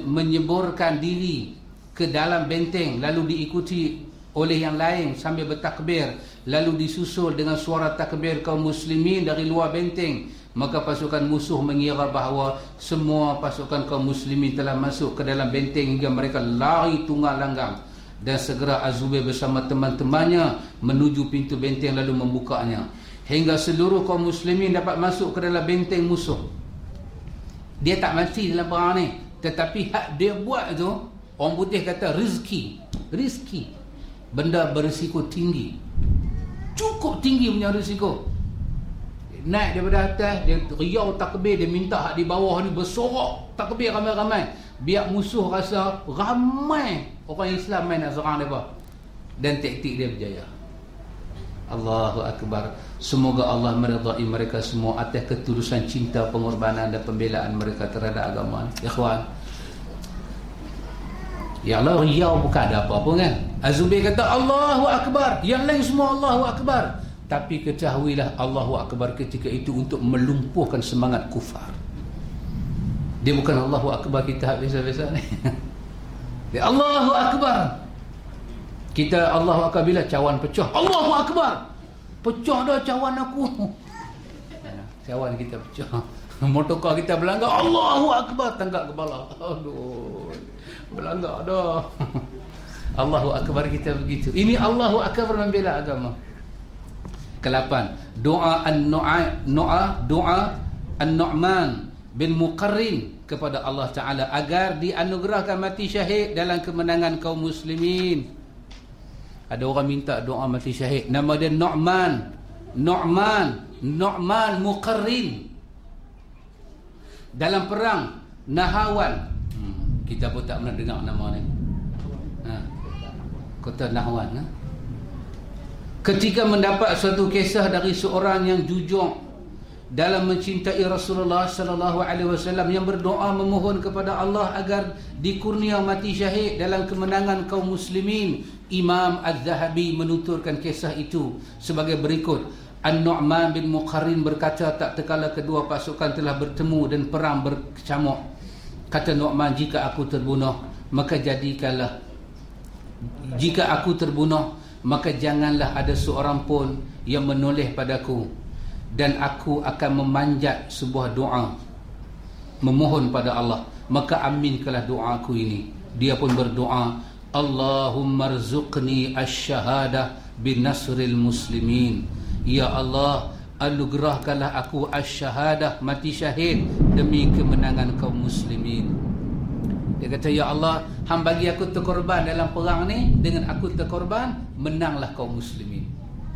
Menyeburkan diri Ke dalam benteng Lalu diikuti oleh yang lain sambil bertakbir lalu disusul dengan suara takbir kaum muslimin dari luar benteng maka pasukan musuh mengira bahawa semua pasukan kaum muslimin telah masuk ke dalam benteng hingga mereka lari tunggal langgang dan segera Azubair bersama teman-temannya menuju pintu benteng lalu membukanya. Hingga seluruh kaum muslimin dapat masuk ke dalam benteng musuh. Dia tak mati dalam perang ni. Tetapi hak dia buat tu orang putih kata rezeki. Rezeki. Benda berisiko tinggi. Cukup tinggi punya risiko naik daripada atas dia riau takbir dia minta hak di bawah ni bersorak takbir ramai-ramai. Biar musuh rasa ramai orang Islam main nak serang mereka dan taktik dia berjaya. Allahu Akbar. Semoga Allah meridai mereka semua atas ketulusan cinta pengorbanan dan pembelaan mereka terhadap agama. Ikhwan. Ya Allah riau bukan ada apa-apa kan. Azubair kata Allahu Akbar. Yang lain semua Allahu Akbar Tapi ketahuilah Allahu Akbar ketika itu Untuk melumpuhkan semangat kufar. Dia bukan Allahu Akbar kita biasa-biasa ni. Dia Allahu Akbar. Kita Allahu Akbar bila cawan pecah? Allahu Akbar. Pecah dah cawan aku. Cawan kita pecah. Motorkar kita berlanggar Allahu Akbar. Tanggap kepala. Aduh. Berlanggar dah. Allahu Akbar kita begitu. Ini Allahu Akbar membela agama Kelapan. Doa An-Nu'a Doa An-Nu'man bin Muqarrin kepada Allah Ta'ala Agar dianugerahkan mati syahid dalam kemenangan kaum muslimin. Ada orang minta doa mati syahid. Nama dia Nu'man. Nu'man Nu'man Muqarrin. Dalam perang Nahawan. Kita pun tak pernah dengar nama ni ha. kota Nahwan ha? Ketika mendapat suatu kisah dari seorang yang jujur dalam mencintai Rasulullah sallallahu alaihi wasallam yang berdoa memohon kepada Allah agar dikurnia mati syahid dalam kemenangan kaum muslimin Imam Az-Zahabi menuturkan kisah itu sebagai berikut. An-Nu'man bin Muqarrin berkata tak terkala kedua pasukan telah bertemu dan perang berkecamuk kata Nu'man jika aku terbunuh maka jadikanlah jika aku terbunuh maka janganlah ada seorang pun yang menoleh padaku. Dan aku akan memanjat sebuah doa. Memohon pada Allah. Maka aminkanlah doaku ini. Dia pun berdoa Allahumma rzuqni asy-syahadah bin nasril muslimin. Ya Allah anugerahkanlah aku asyahadah mati syahid demi kemenangan kaum muslimin dia kata ya Allah hang bagi aku terkorban dalam perang ni dengan aku terkorban menanglah kaum muslimin.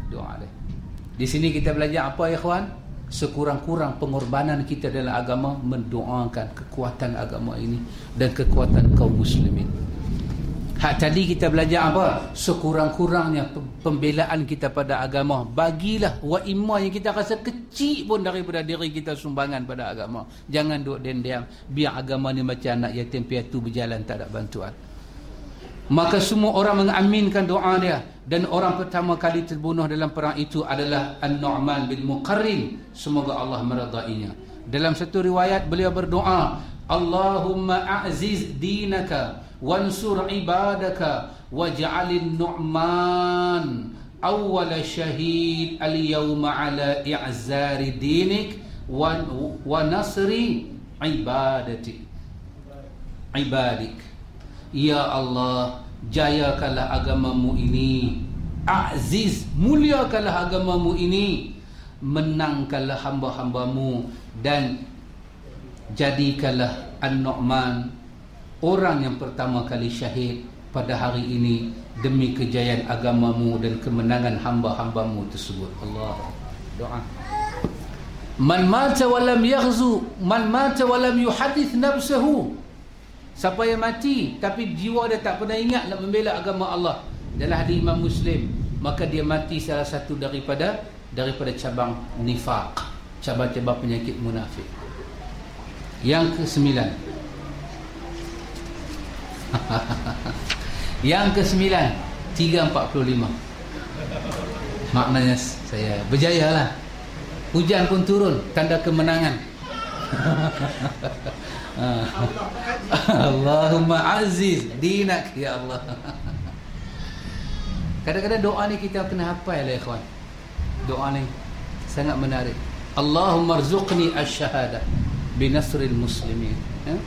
Doa dia. Di sini kita belajar apa kawan sekurang-kurang pengorbanan kita dalam agama mendoakan kekuatan agama ini dan kekuatan kaum muslimin Hak tadi kita belajar apa? Sekurang-kurangnya pembelaan kita pada agama. Bagilah wa imma yang kita rasa kecil pun daripada diri kita sumbangan pada agama. Jangan duduk diam-diam. Biar agama ni macam anak yatim piatu berjalan tak ada bantuan. Maka semua orang mengaminkan doa dia. Dan orang pertama kali terbunuh dalam perang itu adalah An-Nu'man bin Muqarrin. Semoga Allah meradainya. Dalam satu riwayat beliau berdoa. Allahumma a'ziz dinaka wansur ibadaka waj'alin nu'man. Awwal syahid al-yawma ala i'zari dinik wa, wa nasri ibadati ibadik. Ya Allah jayakanlah agamamu ini. Aziz muliakanlah agamamu ini. Menangkanlah hamba-hambamu dan jadikanlah an-nu'man orang yang pertama kali syahid pada hari ini demi kejayaan agamamu dan kemenangan hamba-hambamu tersebut. Allah. Doa. Man mata wa lam yaghzu man mata wa lam yuhadith nafsuhu siapa yang mati tapi jiwa dia tak pernah ingat nak membela agama Allah. Dalam hadis Imam Muslim maka dia mati salah satu daripada daripada cabang nifaq cabang-cabang penyakit munafik. Yang ke sembilan yang ke sembilan tiga empat puluh lima. Maknanya saya berjaya lah. Hujan pun turun tanda kemenangan. Allahumma aziz dinak ya Allah. Kadang-kadang doa ni kita kena hafal ya ikhwan. Doa ni sangat menarik. Allahumma rzuqni ash-shahadah binasril muslimin. Ya?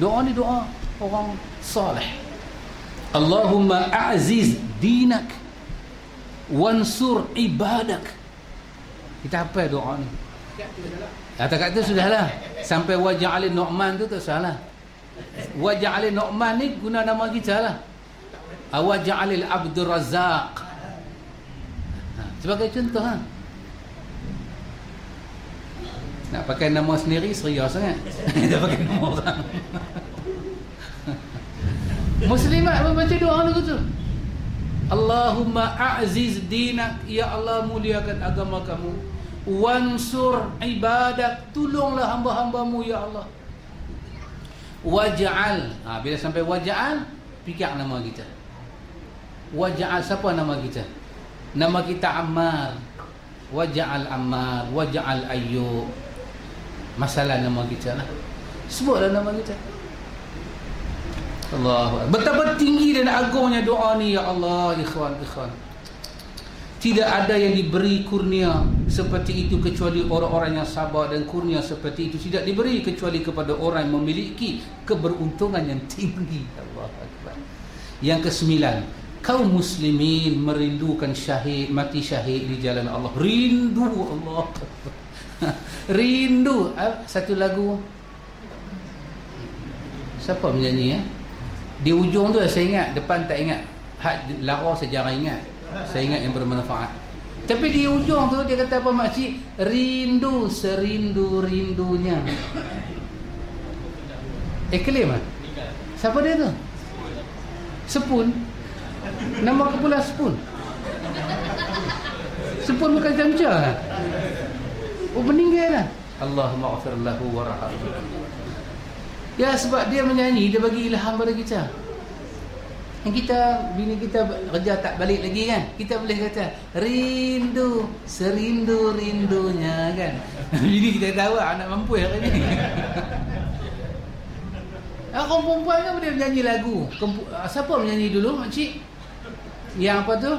doa ni doa orang salih. Allahumma aziz dinak wansur ibadak. Kita apa doa ni? Kata-kata sudahlah. Sampai wajah Ali Nu'man tu tak salah. Wajah Ali Nu'man ni guna nama kita lah wajah Ali Abdul Razak ha, sebagai contoh ha? nak pakai nama sendiri serius sangat. Tak pakai nama orang muslimat membaca doa ni tu? Allahumma a'ziz dinak. Ya Allah muliakan agama kamu. Wansur ibadat. Tolonglah hamba-hambamu Ya Allah. Waja'al ha, Bila sampai waja'al Pikir nama kita. Waja'al siapa nama kita? Nama kita Ammar. Waja'al Ammar. Waja'al Ayyub. Masalah nama kita lah. Sebutlah nama kita Allah Betapa tinggi dan agungnya doa ni ya Allah ikhwan ikhwan. Tidak ada yang diberi kurnia seperti itu kecuali orang-orang yang sabar dan kurnia seperti itu tidak diberi kecuali kepada orang yang memiliki keberuntungan yang tinggi. Allah Akbar. Yang kesembilan, kaum muslimin merindukan syahid mati syahid di jalan Allah. Rindu Allah. Rindu. Satu lagu. Siapa menyanyi ya? Di ujung tu saya ingat Depan tak ingat. Had lara saya jarang ingat. Saya ingat yang bermanfaat. Tapi di ujung tu dia kata apa makcik Rindu serindu-rindunya Eh klaim lah Siapa dia tu? Sepun. Nama kepula Sepun. Sepun bukan camca lah. Oh meninggal lah. Allahumma ghafir lahu warahmatullahi Ya sebab dia menyanyi Dia bagi ilham pada kita. Yang kita Bini kita kerja tak balik lagi kan? Kita boleh kata Rindu Serindu-rindunya kan? Bini kita tahu Anak mampu hari ni. Orang perempuan kan boleh menyanyi lagu. Ah, Siapa menyanyi dulu makcik? Yang apa tu?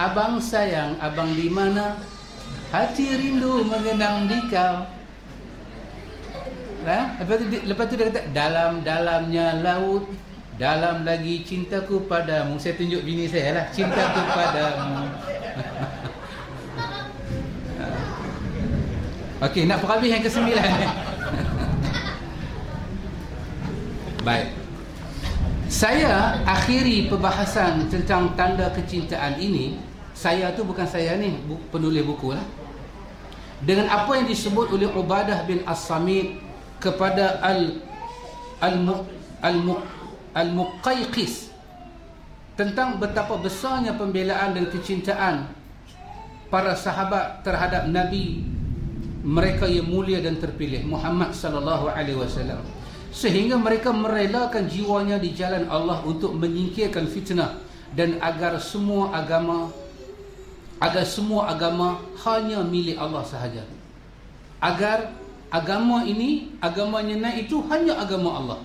Abang sayang Abang di mana? Hati rindu mengenang di kau Ha? Lepas tu lepas tu dia kata dalam-dalamnya laut dalam lagi cintaku padamu. Saya tunjuk bini saya lah, cintaku padamu. Okey, nak perhabis yang kesembilan. Baik. Saya akhiri perbahasan tentang tanda kecintaan ini. Saya tu bukan saya ni, penulis buku lah. Dengan apa yang disebut oleh Ubadah bin As-Samit kepada al al al al muqayqis tentang betapa besarnya pembelaan dan kecintaan para sahabat terhadap nabi mereka yang mulia dan terpilih Muhammad sallallahu alaihi wasallam. Sehingga mereka merelakan jiwanya di jalan Allah untuk menyingkirkan fitnah dan agar semua agama agar semua agama hanya milik Allah sahaja. Agar agama ini agamanya naik itu hanya agama Allah.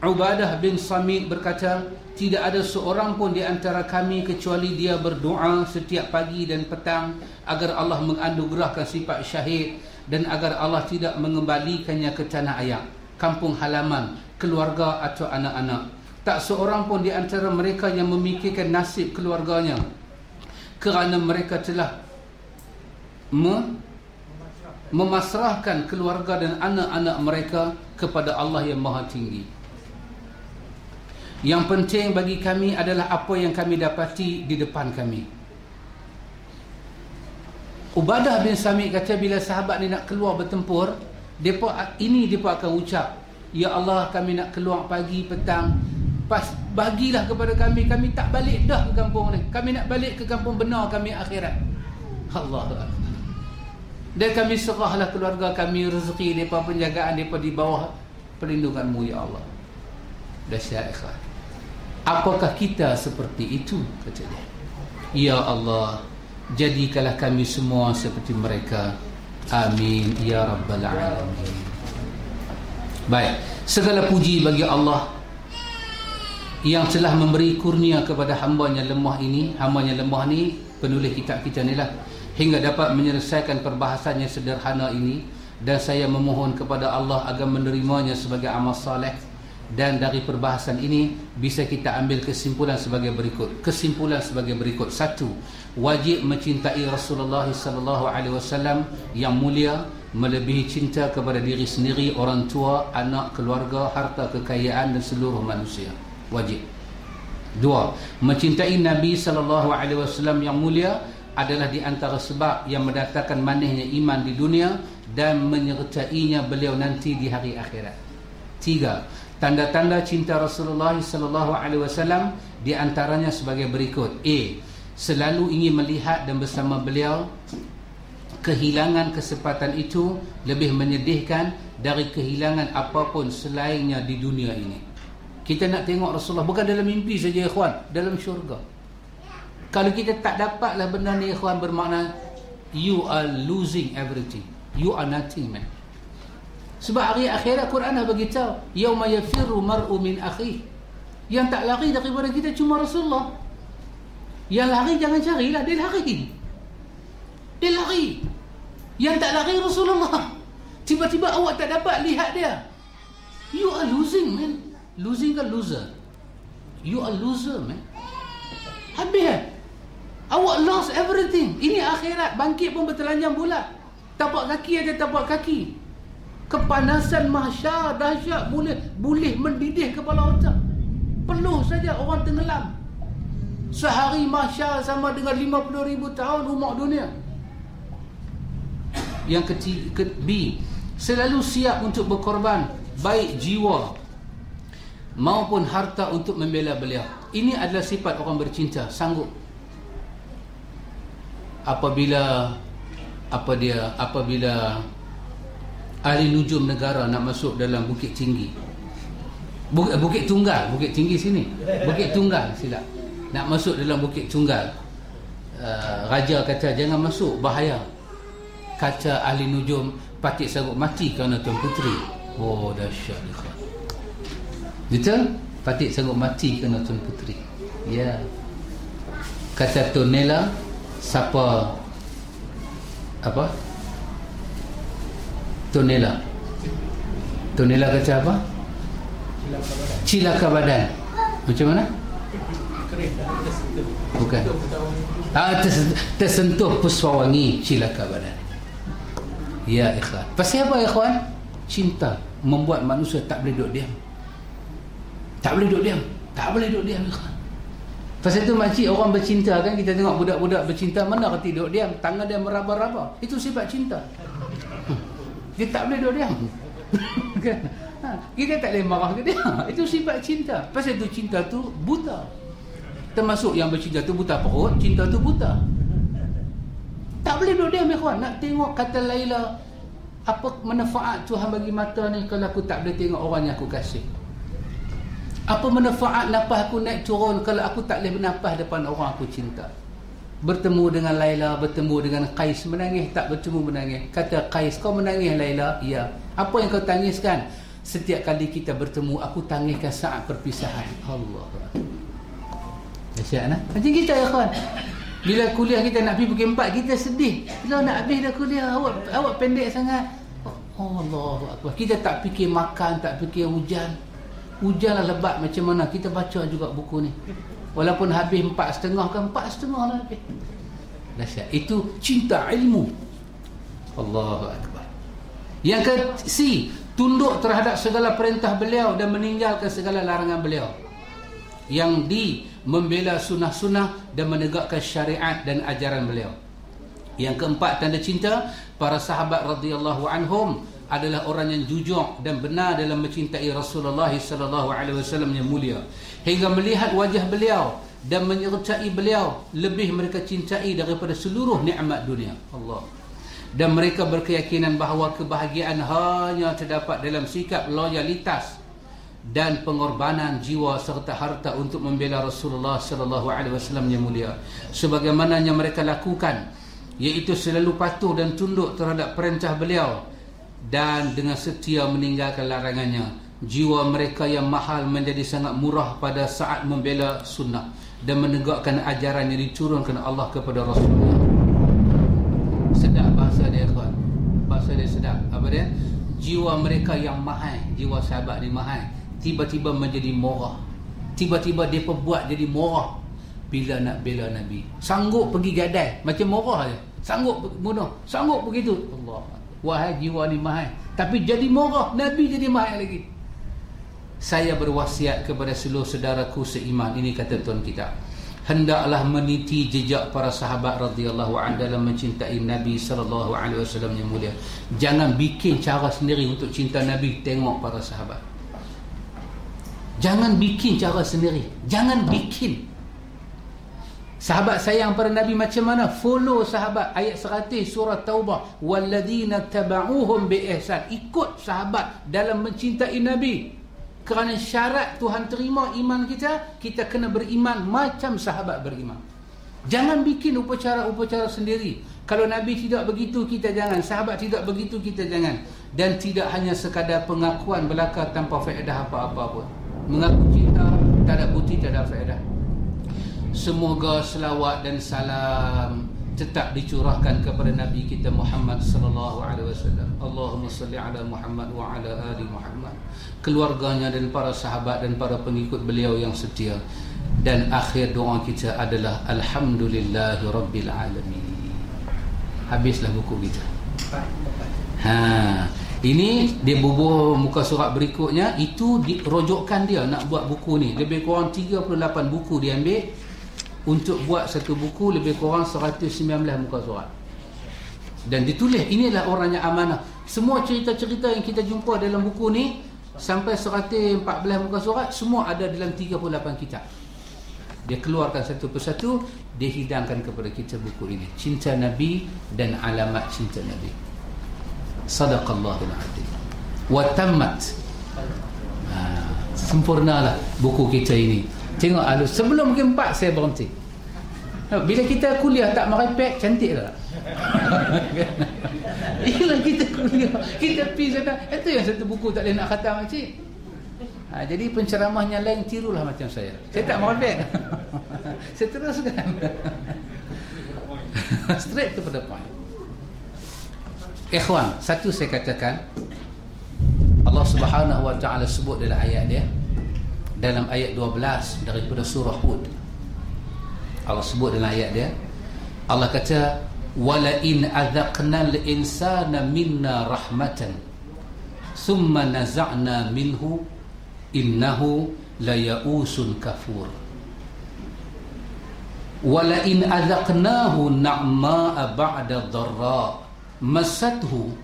Ubadah bin Samit berkata tidak ada seorang pun di antara kami kecuali dia berdoa setiap pagi dan petang agar Allah menganugerahkan sifat syahid dan agar Allah tidak mengembalikannya ke tanah ayam kampung halaman keluarga atau anak-anak. Tak seorang pun di antara mereka yang memikirkan nasib keluarganya kerana mereka telah memasrahkan keluarga dan anak-anak mereka kepada Allah yang Maha Tinggi. Yang penting bagi kami adalah apa yang kami dapati di depan kami. Ubadah bin Samit kata bila sahabat ni nak keluar bertempur, depa ini depa akan ucap Ya Allah kami nak keluar pagi petang. Pas bagilah kepada kami. Kami tak balik dah ke kampung ni. Kami nak balik ke kampung benar kami akhirat. Allah dan kami serahlah keluarga kami rezeki mereka penjagaan mereka di bawah perlindunganmu ya Allah. Dahsyat ikhwan. Apakah kita seperti itu? Kata dia. Ya Allah jadikanlah kami semua seperti mereka. Amin. Ya rabbal alamin. Baik. Segala puji bagi Allah yang telah memberi kurnia kepada hambanya lemah ini hambanya lemah ni penulis kitab kita ni lah hingga dapat menyelesaikan perbahasannya sederhana ini. Dan saya memohon kepada Allah agar menerimanya sebagai amal saleh dan dari perbahasan ini bisa kita ambil kesimpulan sebagai berikut. Kesimpulan sebagai berikut. Satu wajib mencintai Rasulullah sallallahu alaihi wasallam yang mulia melebihi cinta kepada diri sendiri orang tua anak keluarga harta kekayaan dan seluruh manusia. Wajib. Dua, mencintai Nabi sallallahu alaihi wasallam yang mulia adalah di antara sebab yang mendatangkan manisnya iman di dunia dan menyertainya beliau nanti di hari akhirat. Tiga, tanda-tanda cinta Rasulullah sallallahu alaihi wasallam di antaranya sebagai berikut. A, selalu ingin melihat dan bersama beliau kehilangan kesempatan itu lebih menyedihkan dari kehilangan apapun selainnya di dunia ini. Kita nak tengok Rasulullah bukan dalam mimpi saja ikhwan, dalam syurga. Kalau kita tak dapatlah benda ni ikhwan bermakna you are losing everything. You are nothing man. Sebab hari akhirat Quran dah beritahu, yauma yafirru mar'u min akhi. Yang tak lari daripada kita cuma Rasulullah. Yang lari jangan carilah, dia lari. Dia lari. Yang tak lari Rasulullah. Tiba-tiba awak tak dapat lihat dia. You are losing man. Losing ke loser? You are loser man. Habis eh? Awak lost everything. Ini akhirat. Bangkit pun bertelanjang bulat. Tapak kaki aja tapak kaki. Kepanasan mahsyar dahsyat boleh boleh mendidih kepala otak. Penuh saja orang tenggelam. Sehari mahsyar sama dengan 50 ribu tahun rumah dunia. Yang ketiga, B. Selalu siap untuk berkorban. Baik jiwa maupun harta untuk membela beliau. Ini adalah sifat orang bercinta, sanggup. Apabila apa dia apabila ahli nujum negara nak masuk dalam bukit tinggi. Bukit, bukit tunggal, bukit tinggi sini. Bukit tunggal silap. Nak masuk dalam bukit tunggal. Uh, raja kata jangan masuk bahaya. Kata ahli nujum patik sanggup mati kerana tuan puteri. Oh dahsyat. Betul? Fatik sanggup mati kena Tun Puteri. Ya. Kata Tun Nela, siapa apa? Tun Nela. Tun Nela kata apa? Cilaka badan. Macam mana? Bukan. Ah, tersentuh puswa wangi cilaka badan. Ya ikhwan. Pasal apa ikhwan? Cinta membuat manusia tak boleh duduk diam. Tak boleh duduk diam. Tak boleh duduk diam. Pasal itu makcik orang bercinta kan kita tengok budak-budak bercinta mana kata duduk diam. Tangan dia meraba-raba. Itu sifat cinta. Dia tak boleh duduk diam. Kan? Ha, kita tak boleh marah ke dia. Itu sifat cinta. Pasal itu cinta tu buta. Termasuk yang bercinta tu buta perut. Cinta tu buta. Tak boleh duduk diam. Ikhwan. Nak tengok kata Laila. Apa manfaat Tuhan bagi mata ni kalau aku tak boleh tengok orang yang aku kasih. Apa manfaat nafas aku naik turun kalau aku tak boleh bernafas depan orang aku cinta? Bertemu dengan Laila, bertemu dengan Qais, menangis tak bertemu menangis. Kata Qais, kau menangis Laila? Ya. Apa yang kau tangiskan? Setiap kali kita bertemu, aku tangiskan saat perpisahan. Allah. Dahsyat nah? Macam kita ya kawan. Bila kuliah kita nak pergi pukul 4, kita sedih. Bila nak habis dah kuliah, awak awak pendek sangat. Oh, Allah. Kita tak fikir makan, tak fikir hujan. Hujanlah lebat macam mana. Kita baca juga buku ni. Walaupun habis empat setengah kan Empat setengah lah habis. Dahsyat. Itu cinta ilmu. Allahu Akbar. Yang ke C Tunduk terhadap segala perintah beliau Dan meninggalkan segala larangan beliau. Yang D Membela sunnah-sunnah Dan menegakkan syariat dan ajaran beliau. Yang keempat tanda cinta Para sahabat radhiyallahu anhum adalah orang yang jujur dan benar dalam mencintai Rasulullah sallallahu alaihi wasallam yang mulia. Hingga melihat wajah beliau dan menyertai beliau lebih mereka cintai daripada seluruh nikmat dunia. Allah. Dan mereka berkeyakinan bahawa kebahagiaan hanya terdapat dalam sikap loyalitas dan pengorbanan jiwa serta harta untuk membela Rasulullah sallallahu alaihi wasallam yang mulia. Sebagaimana yang mereka lakukan iaitu selalu patuh dan tunduk terhadap perintah beliau dan dengan setia meninggalkan larangannya jiwa mereka yang mahal menjadi sangat murah pada saat membela sunnah dan menegakkan ajaran yang diturunkan Allah kepada Rasulullah sedap bahasa dia tuan. Bahasa dia sedap. Apa dia? Jiwa mereka yang mahal jiwa sahabat ni mahal tiba-tiba menjadi murah tiba-tiba dia buat jadi murah bila nak bela Nabi? Sanggup pergi gadai? Macam murah je. Sanggup bunuh? Sanggup begitu? Allah wahai jiwa ni mahal. Tapi jadi murah Nabi jadi mahal lagi. Saya berwasiat kepada seluruh saudaraku seiman. Ini kata tuan kita. Hendaklah meniti jejak para sahabat radhiyallahu an dalam mencintai Nabi sallallahu alaihi wasallam yang mulia. Jangan bikin cara sendiri untuk cinta Nabi. Tengok para sahabat. Jangan bikin cara sendiri. Jangan bikin Sahabat sayang pada Nabi macam mana? Follow sahabat ayat 100 surah Taubah. Walladzina taba'uhum biihsan. Ikut sahabat dalam mencintai Nabi. Kerana syarat Tuhan terima iman kita, kita kena beriman macam sahabat beriman. Jangan bikin upacara-upacara sendiri. Kalau Nabi tidak begitu, kita jangan. Sahabat tidak begitu, kita jangan. Dan tidak hanya sekadar pengakuan belaka tanpa faedah apa-apa pun. Mengaku cinta, tak ada bukti, tak ada faedah. Semoga selawat dan salam tetap dicurahkan kepada Nabi kita Muhammad sallallahu alaihi wasallam. Allahumma salli ala Muhammad wa ala ali Muhammad. Keluarganya dan para sahabat dan para pengikut beliau yang setia. Dan akhir doa kita adalah alhamdulillahi rabbil alamin. Habislah buku kita. Ha, ini dia bubuh muka surat berikutnya itu dirojokkan dia nak buat buku ni. Lebih kurang 38 buku dia ambil untuk buat satu buku lebih kurang 119 muka surat. Dan ditulis. Inilah orangnya amanah. Semua cerita-cerita yang kita jumpa dalam buku ni sampai 114 muka surat semua ada dalam 38 kitab. Dia keluarkan satu persatu dia hidangkan kepada kita buku ini. Cinta Nabi dan alamat cinta Nabi. Sadaqallahul adil wa tammat. Ha, sempurnalah buku kita ini Tengok alus Sebelum mungkin empat saya berhenti. Bila kita kuliah tak merepek Cantik tak? Inilah kita kuliah. Kita pergi sana Itu yang satu buku tak boleh nak khatam makcik ha, Jadi penceramahnya lain Tirulah macam saya. Saya tak merepek. Saya teruskan. Straight to the point. Ikhwan Satu saya katakan Allah subhanahu wa ta'ala sebut dalam ayat dia dalam ayat 12 daripada surah Hud. Allah sebut dalam ayat dia Allah kata wala in adzaqnal insana minna rahmatan thumma naza'na minhu innahu layausun kafur. Wala in adzaqnahu na'ma ba'da dharra masathu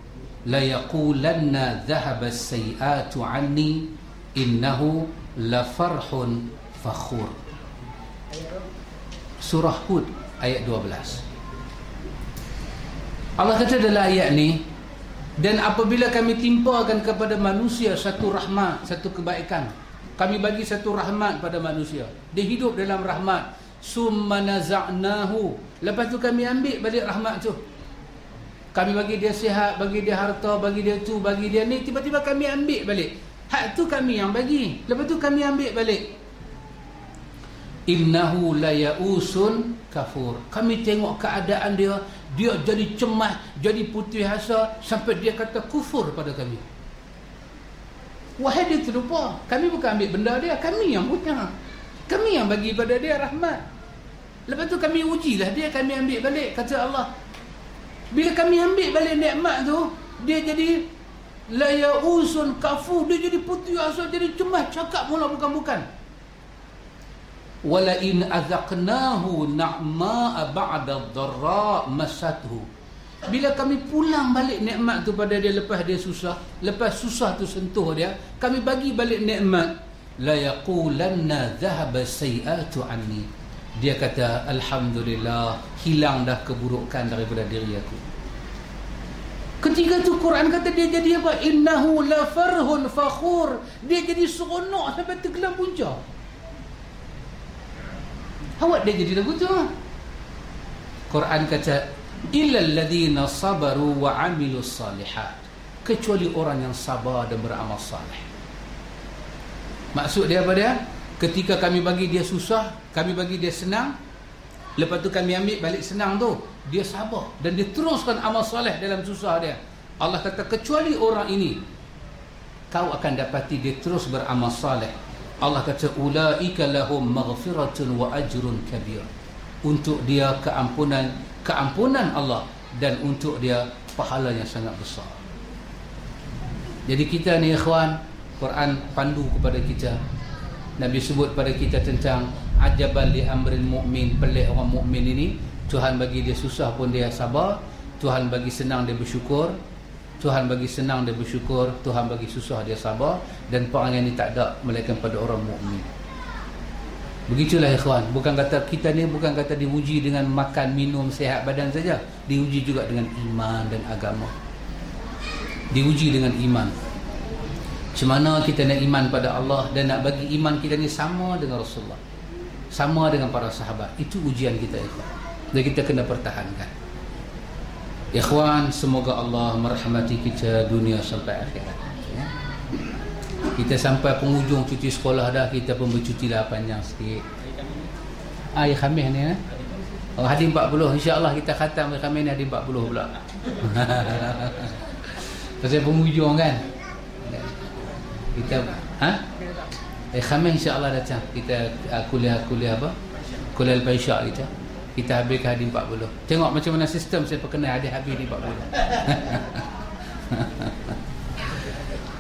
layaqulanna dhahaba as-sayi'atu 'anni innahu la farhun fakhur. Surah hud ayat 12 Allah kata dalam ayat ni dan apabila kami timpakan kepada manusia satu rahmat satu kebaikan kami bagi satu rahmat pada manusia. Dia hidup dalam rahmat. Summa naza'nahu. Lepas tu kami ambil balik rahmat tu. Kami bagi dia sihat bagi dia harta bagi dia tu bagi dia ni tiba-tiba kami ambil balik Hak tu kami yang bagi. Lepas tu kami ambil balik. Innahu la yausun kafur. Kami tengok keadaan dia, dia jadi cemas, jadi putih asa sampai dia kata kufur pada kami. Wahai dia terlupa. Kami bukan ambil benda dia, kami yang punya. Kami yang bagi pada dia rahmat. Lepas tu kami ujilah dia, kami ambil balik kata Allah. Bila kami ambil balik nikmat tu, dia jadi la yausun kafu dia jadi putih asa jadi cemas cakap mula bukan-bukan. Wala in azaqnahu na'ma ba'da dharra masathu. Bila kami pulang balik nikmat tu pada dia lepas dia susah lepas susah tu sentuh dia kami bagi balik nikmat. La yaqulanna dhahaba sayiatu anni. Dia kata alhamdulillah hilang dah keburukan daripada diri aku ketika tu Quran kata dia jadi apa? Innahu la farhun fakhur. Dia jadi seronok sampai tergelam punca. Awak dia jadi lagu tu? Quran kata illal ladzina sabaru wa amilus salihat. Kecuali orang yang sabar dan beramal saleh. Maksud dia apa dia? Ketika kami bagi dia susah kami bagi dia senang lepas tu kami ambil balik senang tu dia sabar dan dia teruskan amal saleh dalam susah dia Allah kata kecuali orang ini kau akan dapati dia terus beramal saleh Allah kata ulaika lahum maghfiratun wa ajrun kabir untuk dia keampunan keampunan Allah dan untuk dia pahala yang sangat besar. Jadi kita ni ikhwan, Quran pandu kepada kita. Nabi sebut pada kita tentang ajaban li amril mu'min, pelik orang mukmin ini, Tuhan bagi dia susah pun dia sabar, Tuhan bagi senang dia bersyukur, Tuhan bagi senang dia bersyukur, Tuhan bagi susah dia sabar. Dan perangai ini tak ada melainkan pada orang mukmin. Begitulah ikhwan. Bukan kata kita ni bukan kata diuji dengan makan, minum, sehat badan saja. Diuji juga dengan iman dan agama. Diuji dengan iman. Macam mana kita nak iman pada Allah Dan nak bagi iman kita ni sama dengan Rasulullah. Sama dengan para sahabat. Itu ujian kita ikhwan Dan kita kena pertahankan. Ikhwan semoga Allah merahmati kita dunia sampai akhirat. Kita sampai penghujung cuti sekolah dah kita pun bercuti lah panjang sikit. Air khamis ni eh? oh, hadir 40 insyaAllah kita khatam air khamis ni hadir 40 pula. Pasal penghujung kan? Kita ha? air khamis insyaAllah datang. Kita uh, kuliah-kuliah apa? Kuliah lepas isyak kita kita habiskan hadir 40 tengok macam mana sistem saya perkenal hadir habis di 40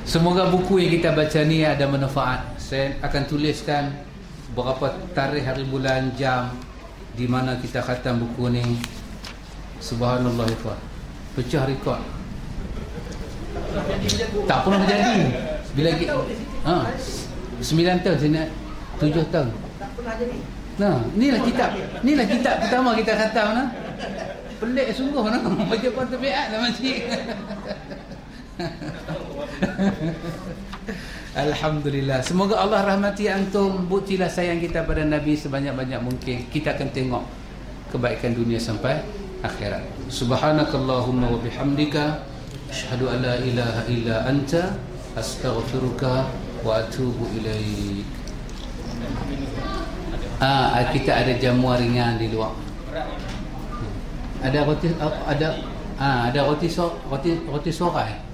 Semoga buku yang kita baca ni ada manfaat. Saya akan tuliskan berapa tarikh hari bulan jam di mana kita khatam buku ni. Subhanallah ikhwan. Pecah rekod. Tak pernah berjadi. Bila kita ha, 9 tahun sini 7 tahun. Tak pernah jadi. Nah, inilah kitab. Inilah kitab pertama kita khatam nah. Pelik sungguh nah. Baca pun terbiak lah masih. Alhamdulillah Semoga Allah rahmati antum Buktilah sayang kita pada Nabi Sebanyak-banyak mungkin Kita akan tengok Kebaikan dunia sampai akhirat Subhanakallahumma wa bihamdika Ashadu an la ilaha illa anta Astaghfiruka Wa atubu ilaik Ah, kita ada jamuan ringan di luar. Ada roti ada ah ada roti so, roti roti sorai.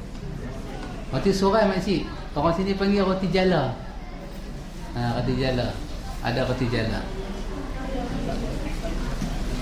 Roti sorai makcik Orang sini panggil roti jala ha, Roti jala Ada roti jala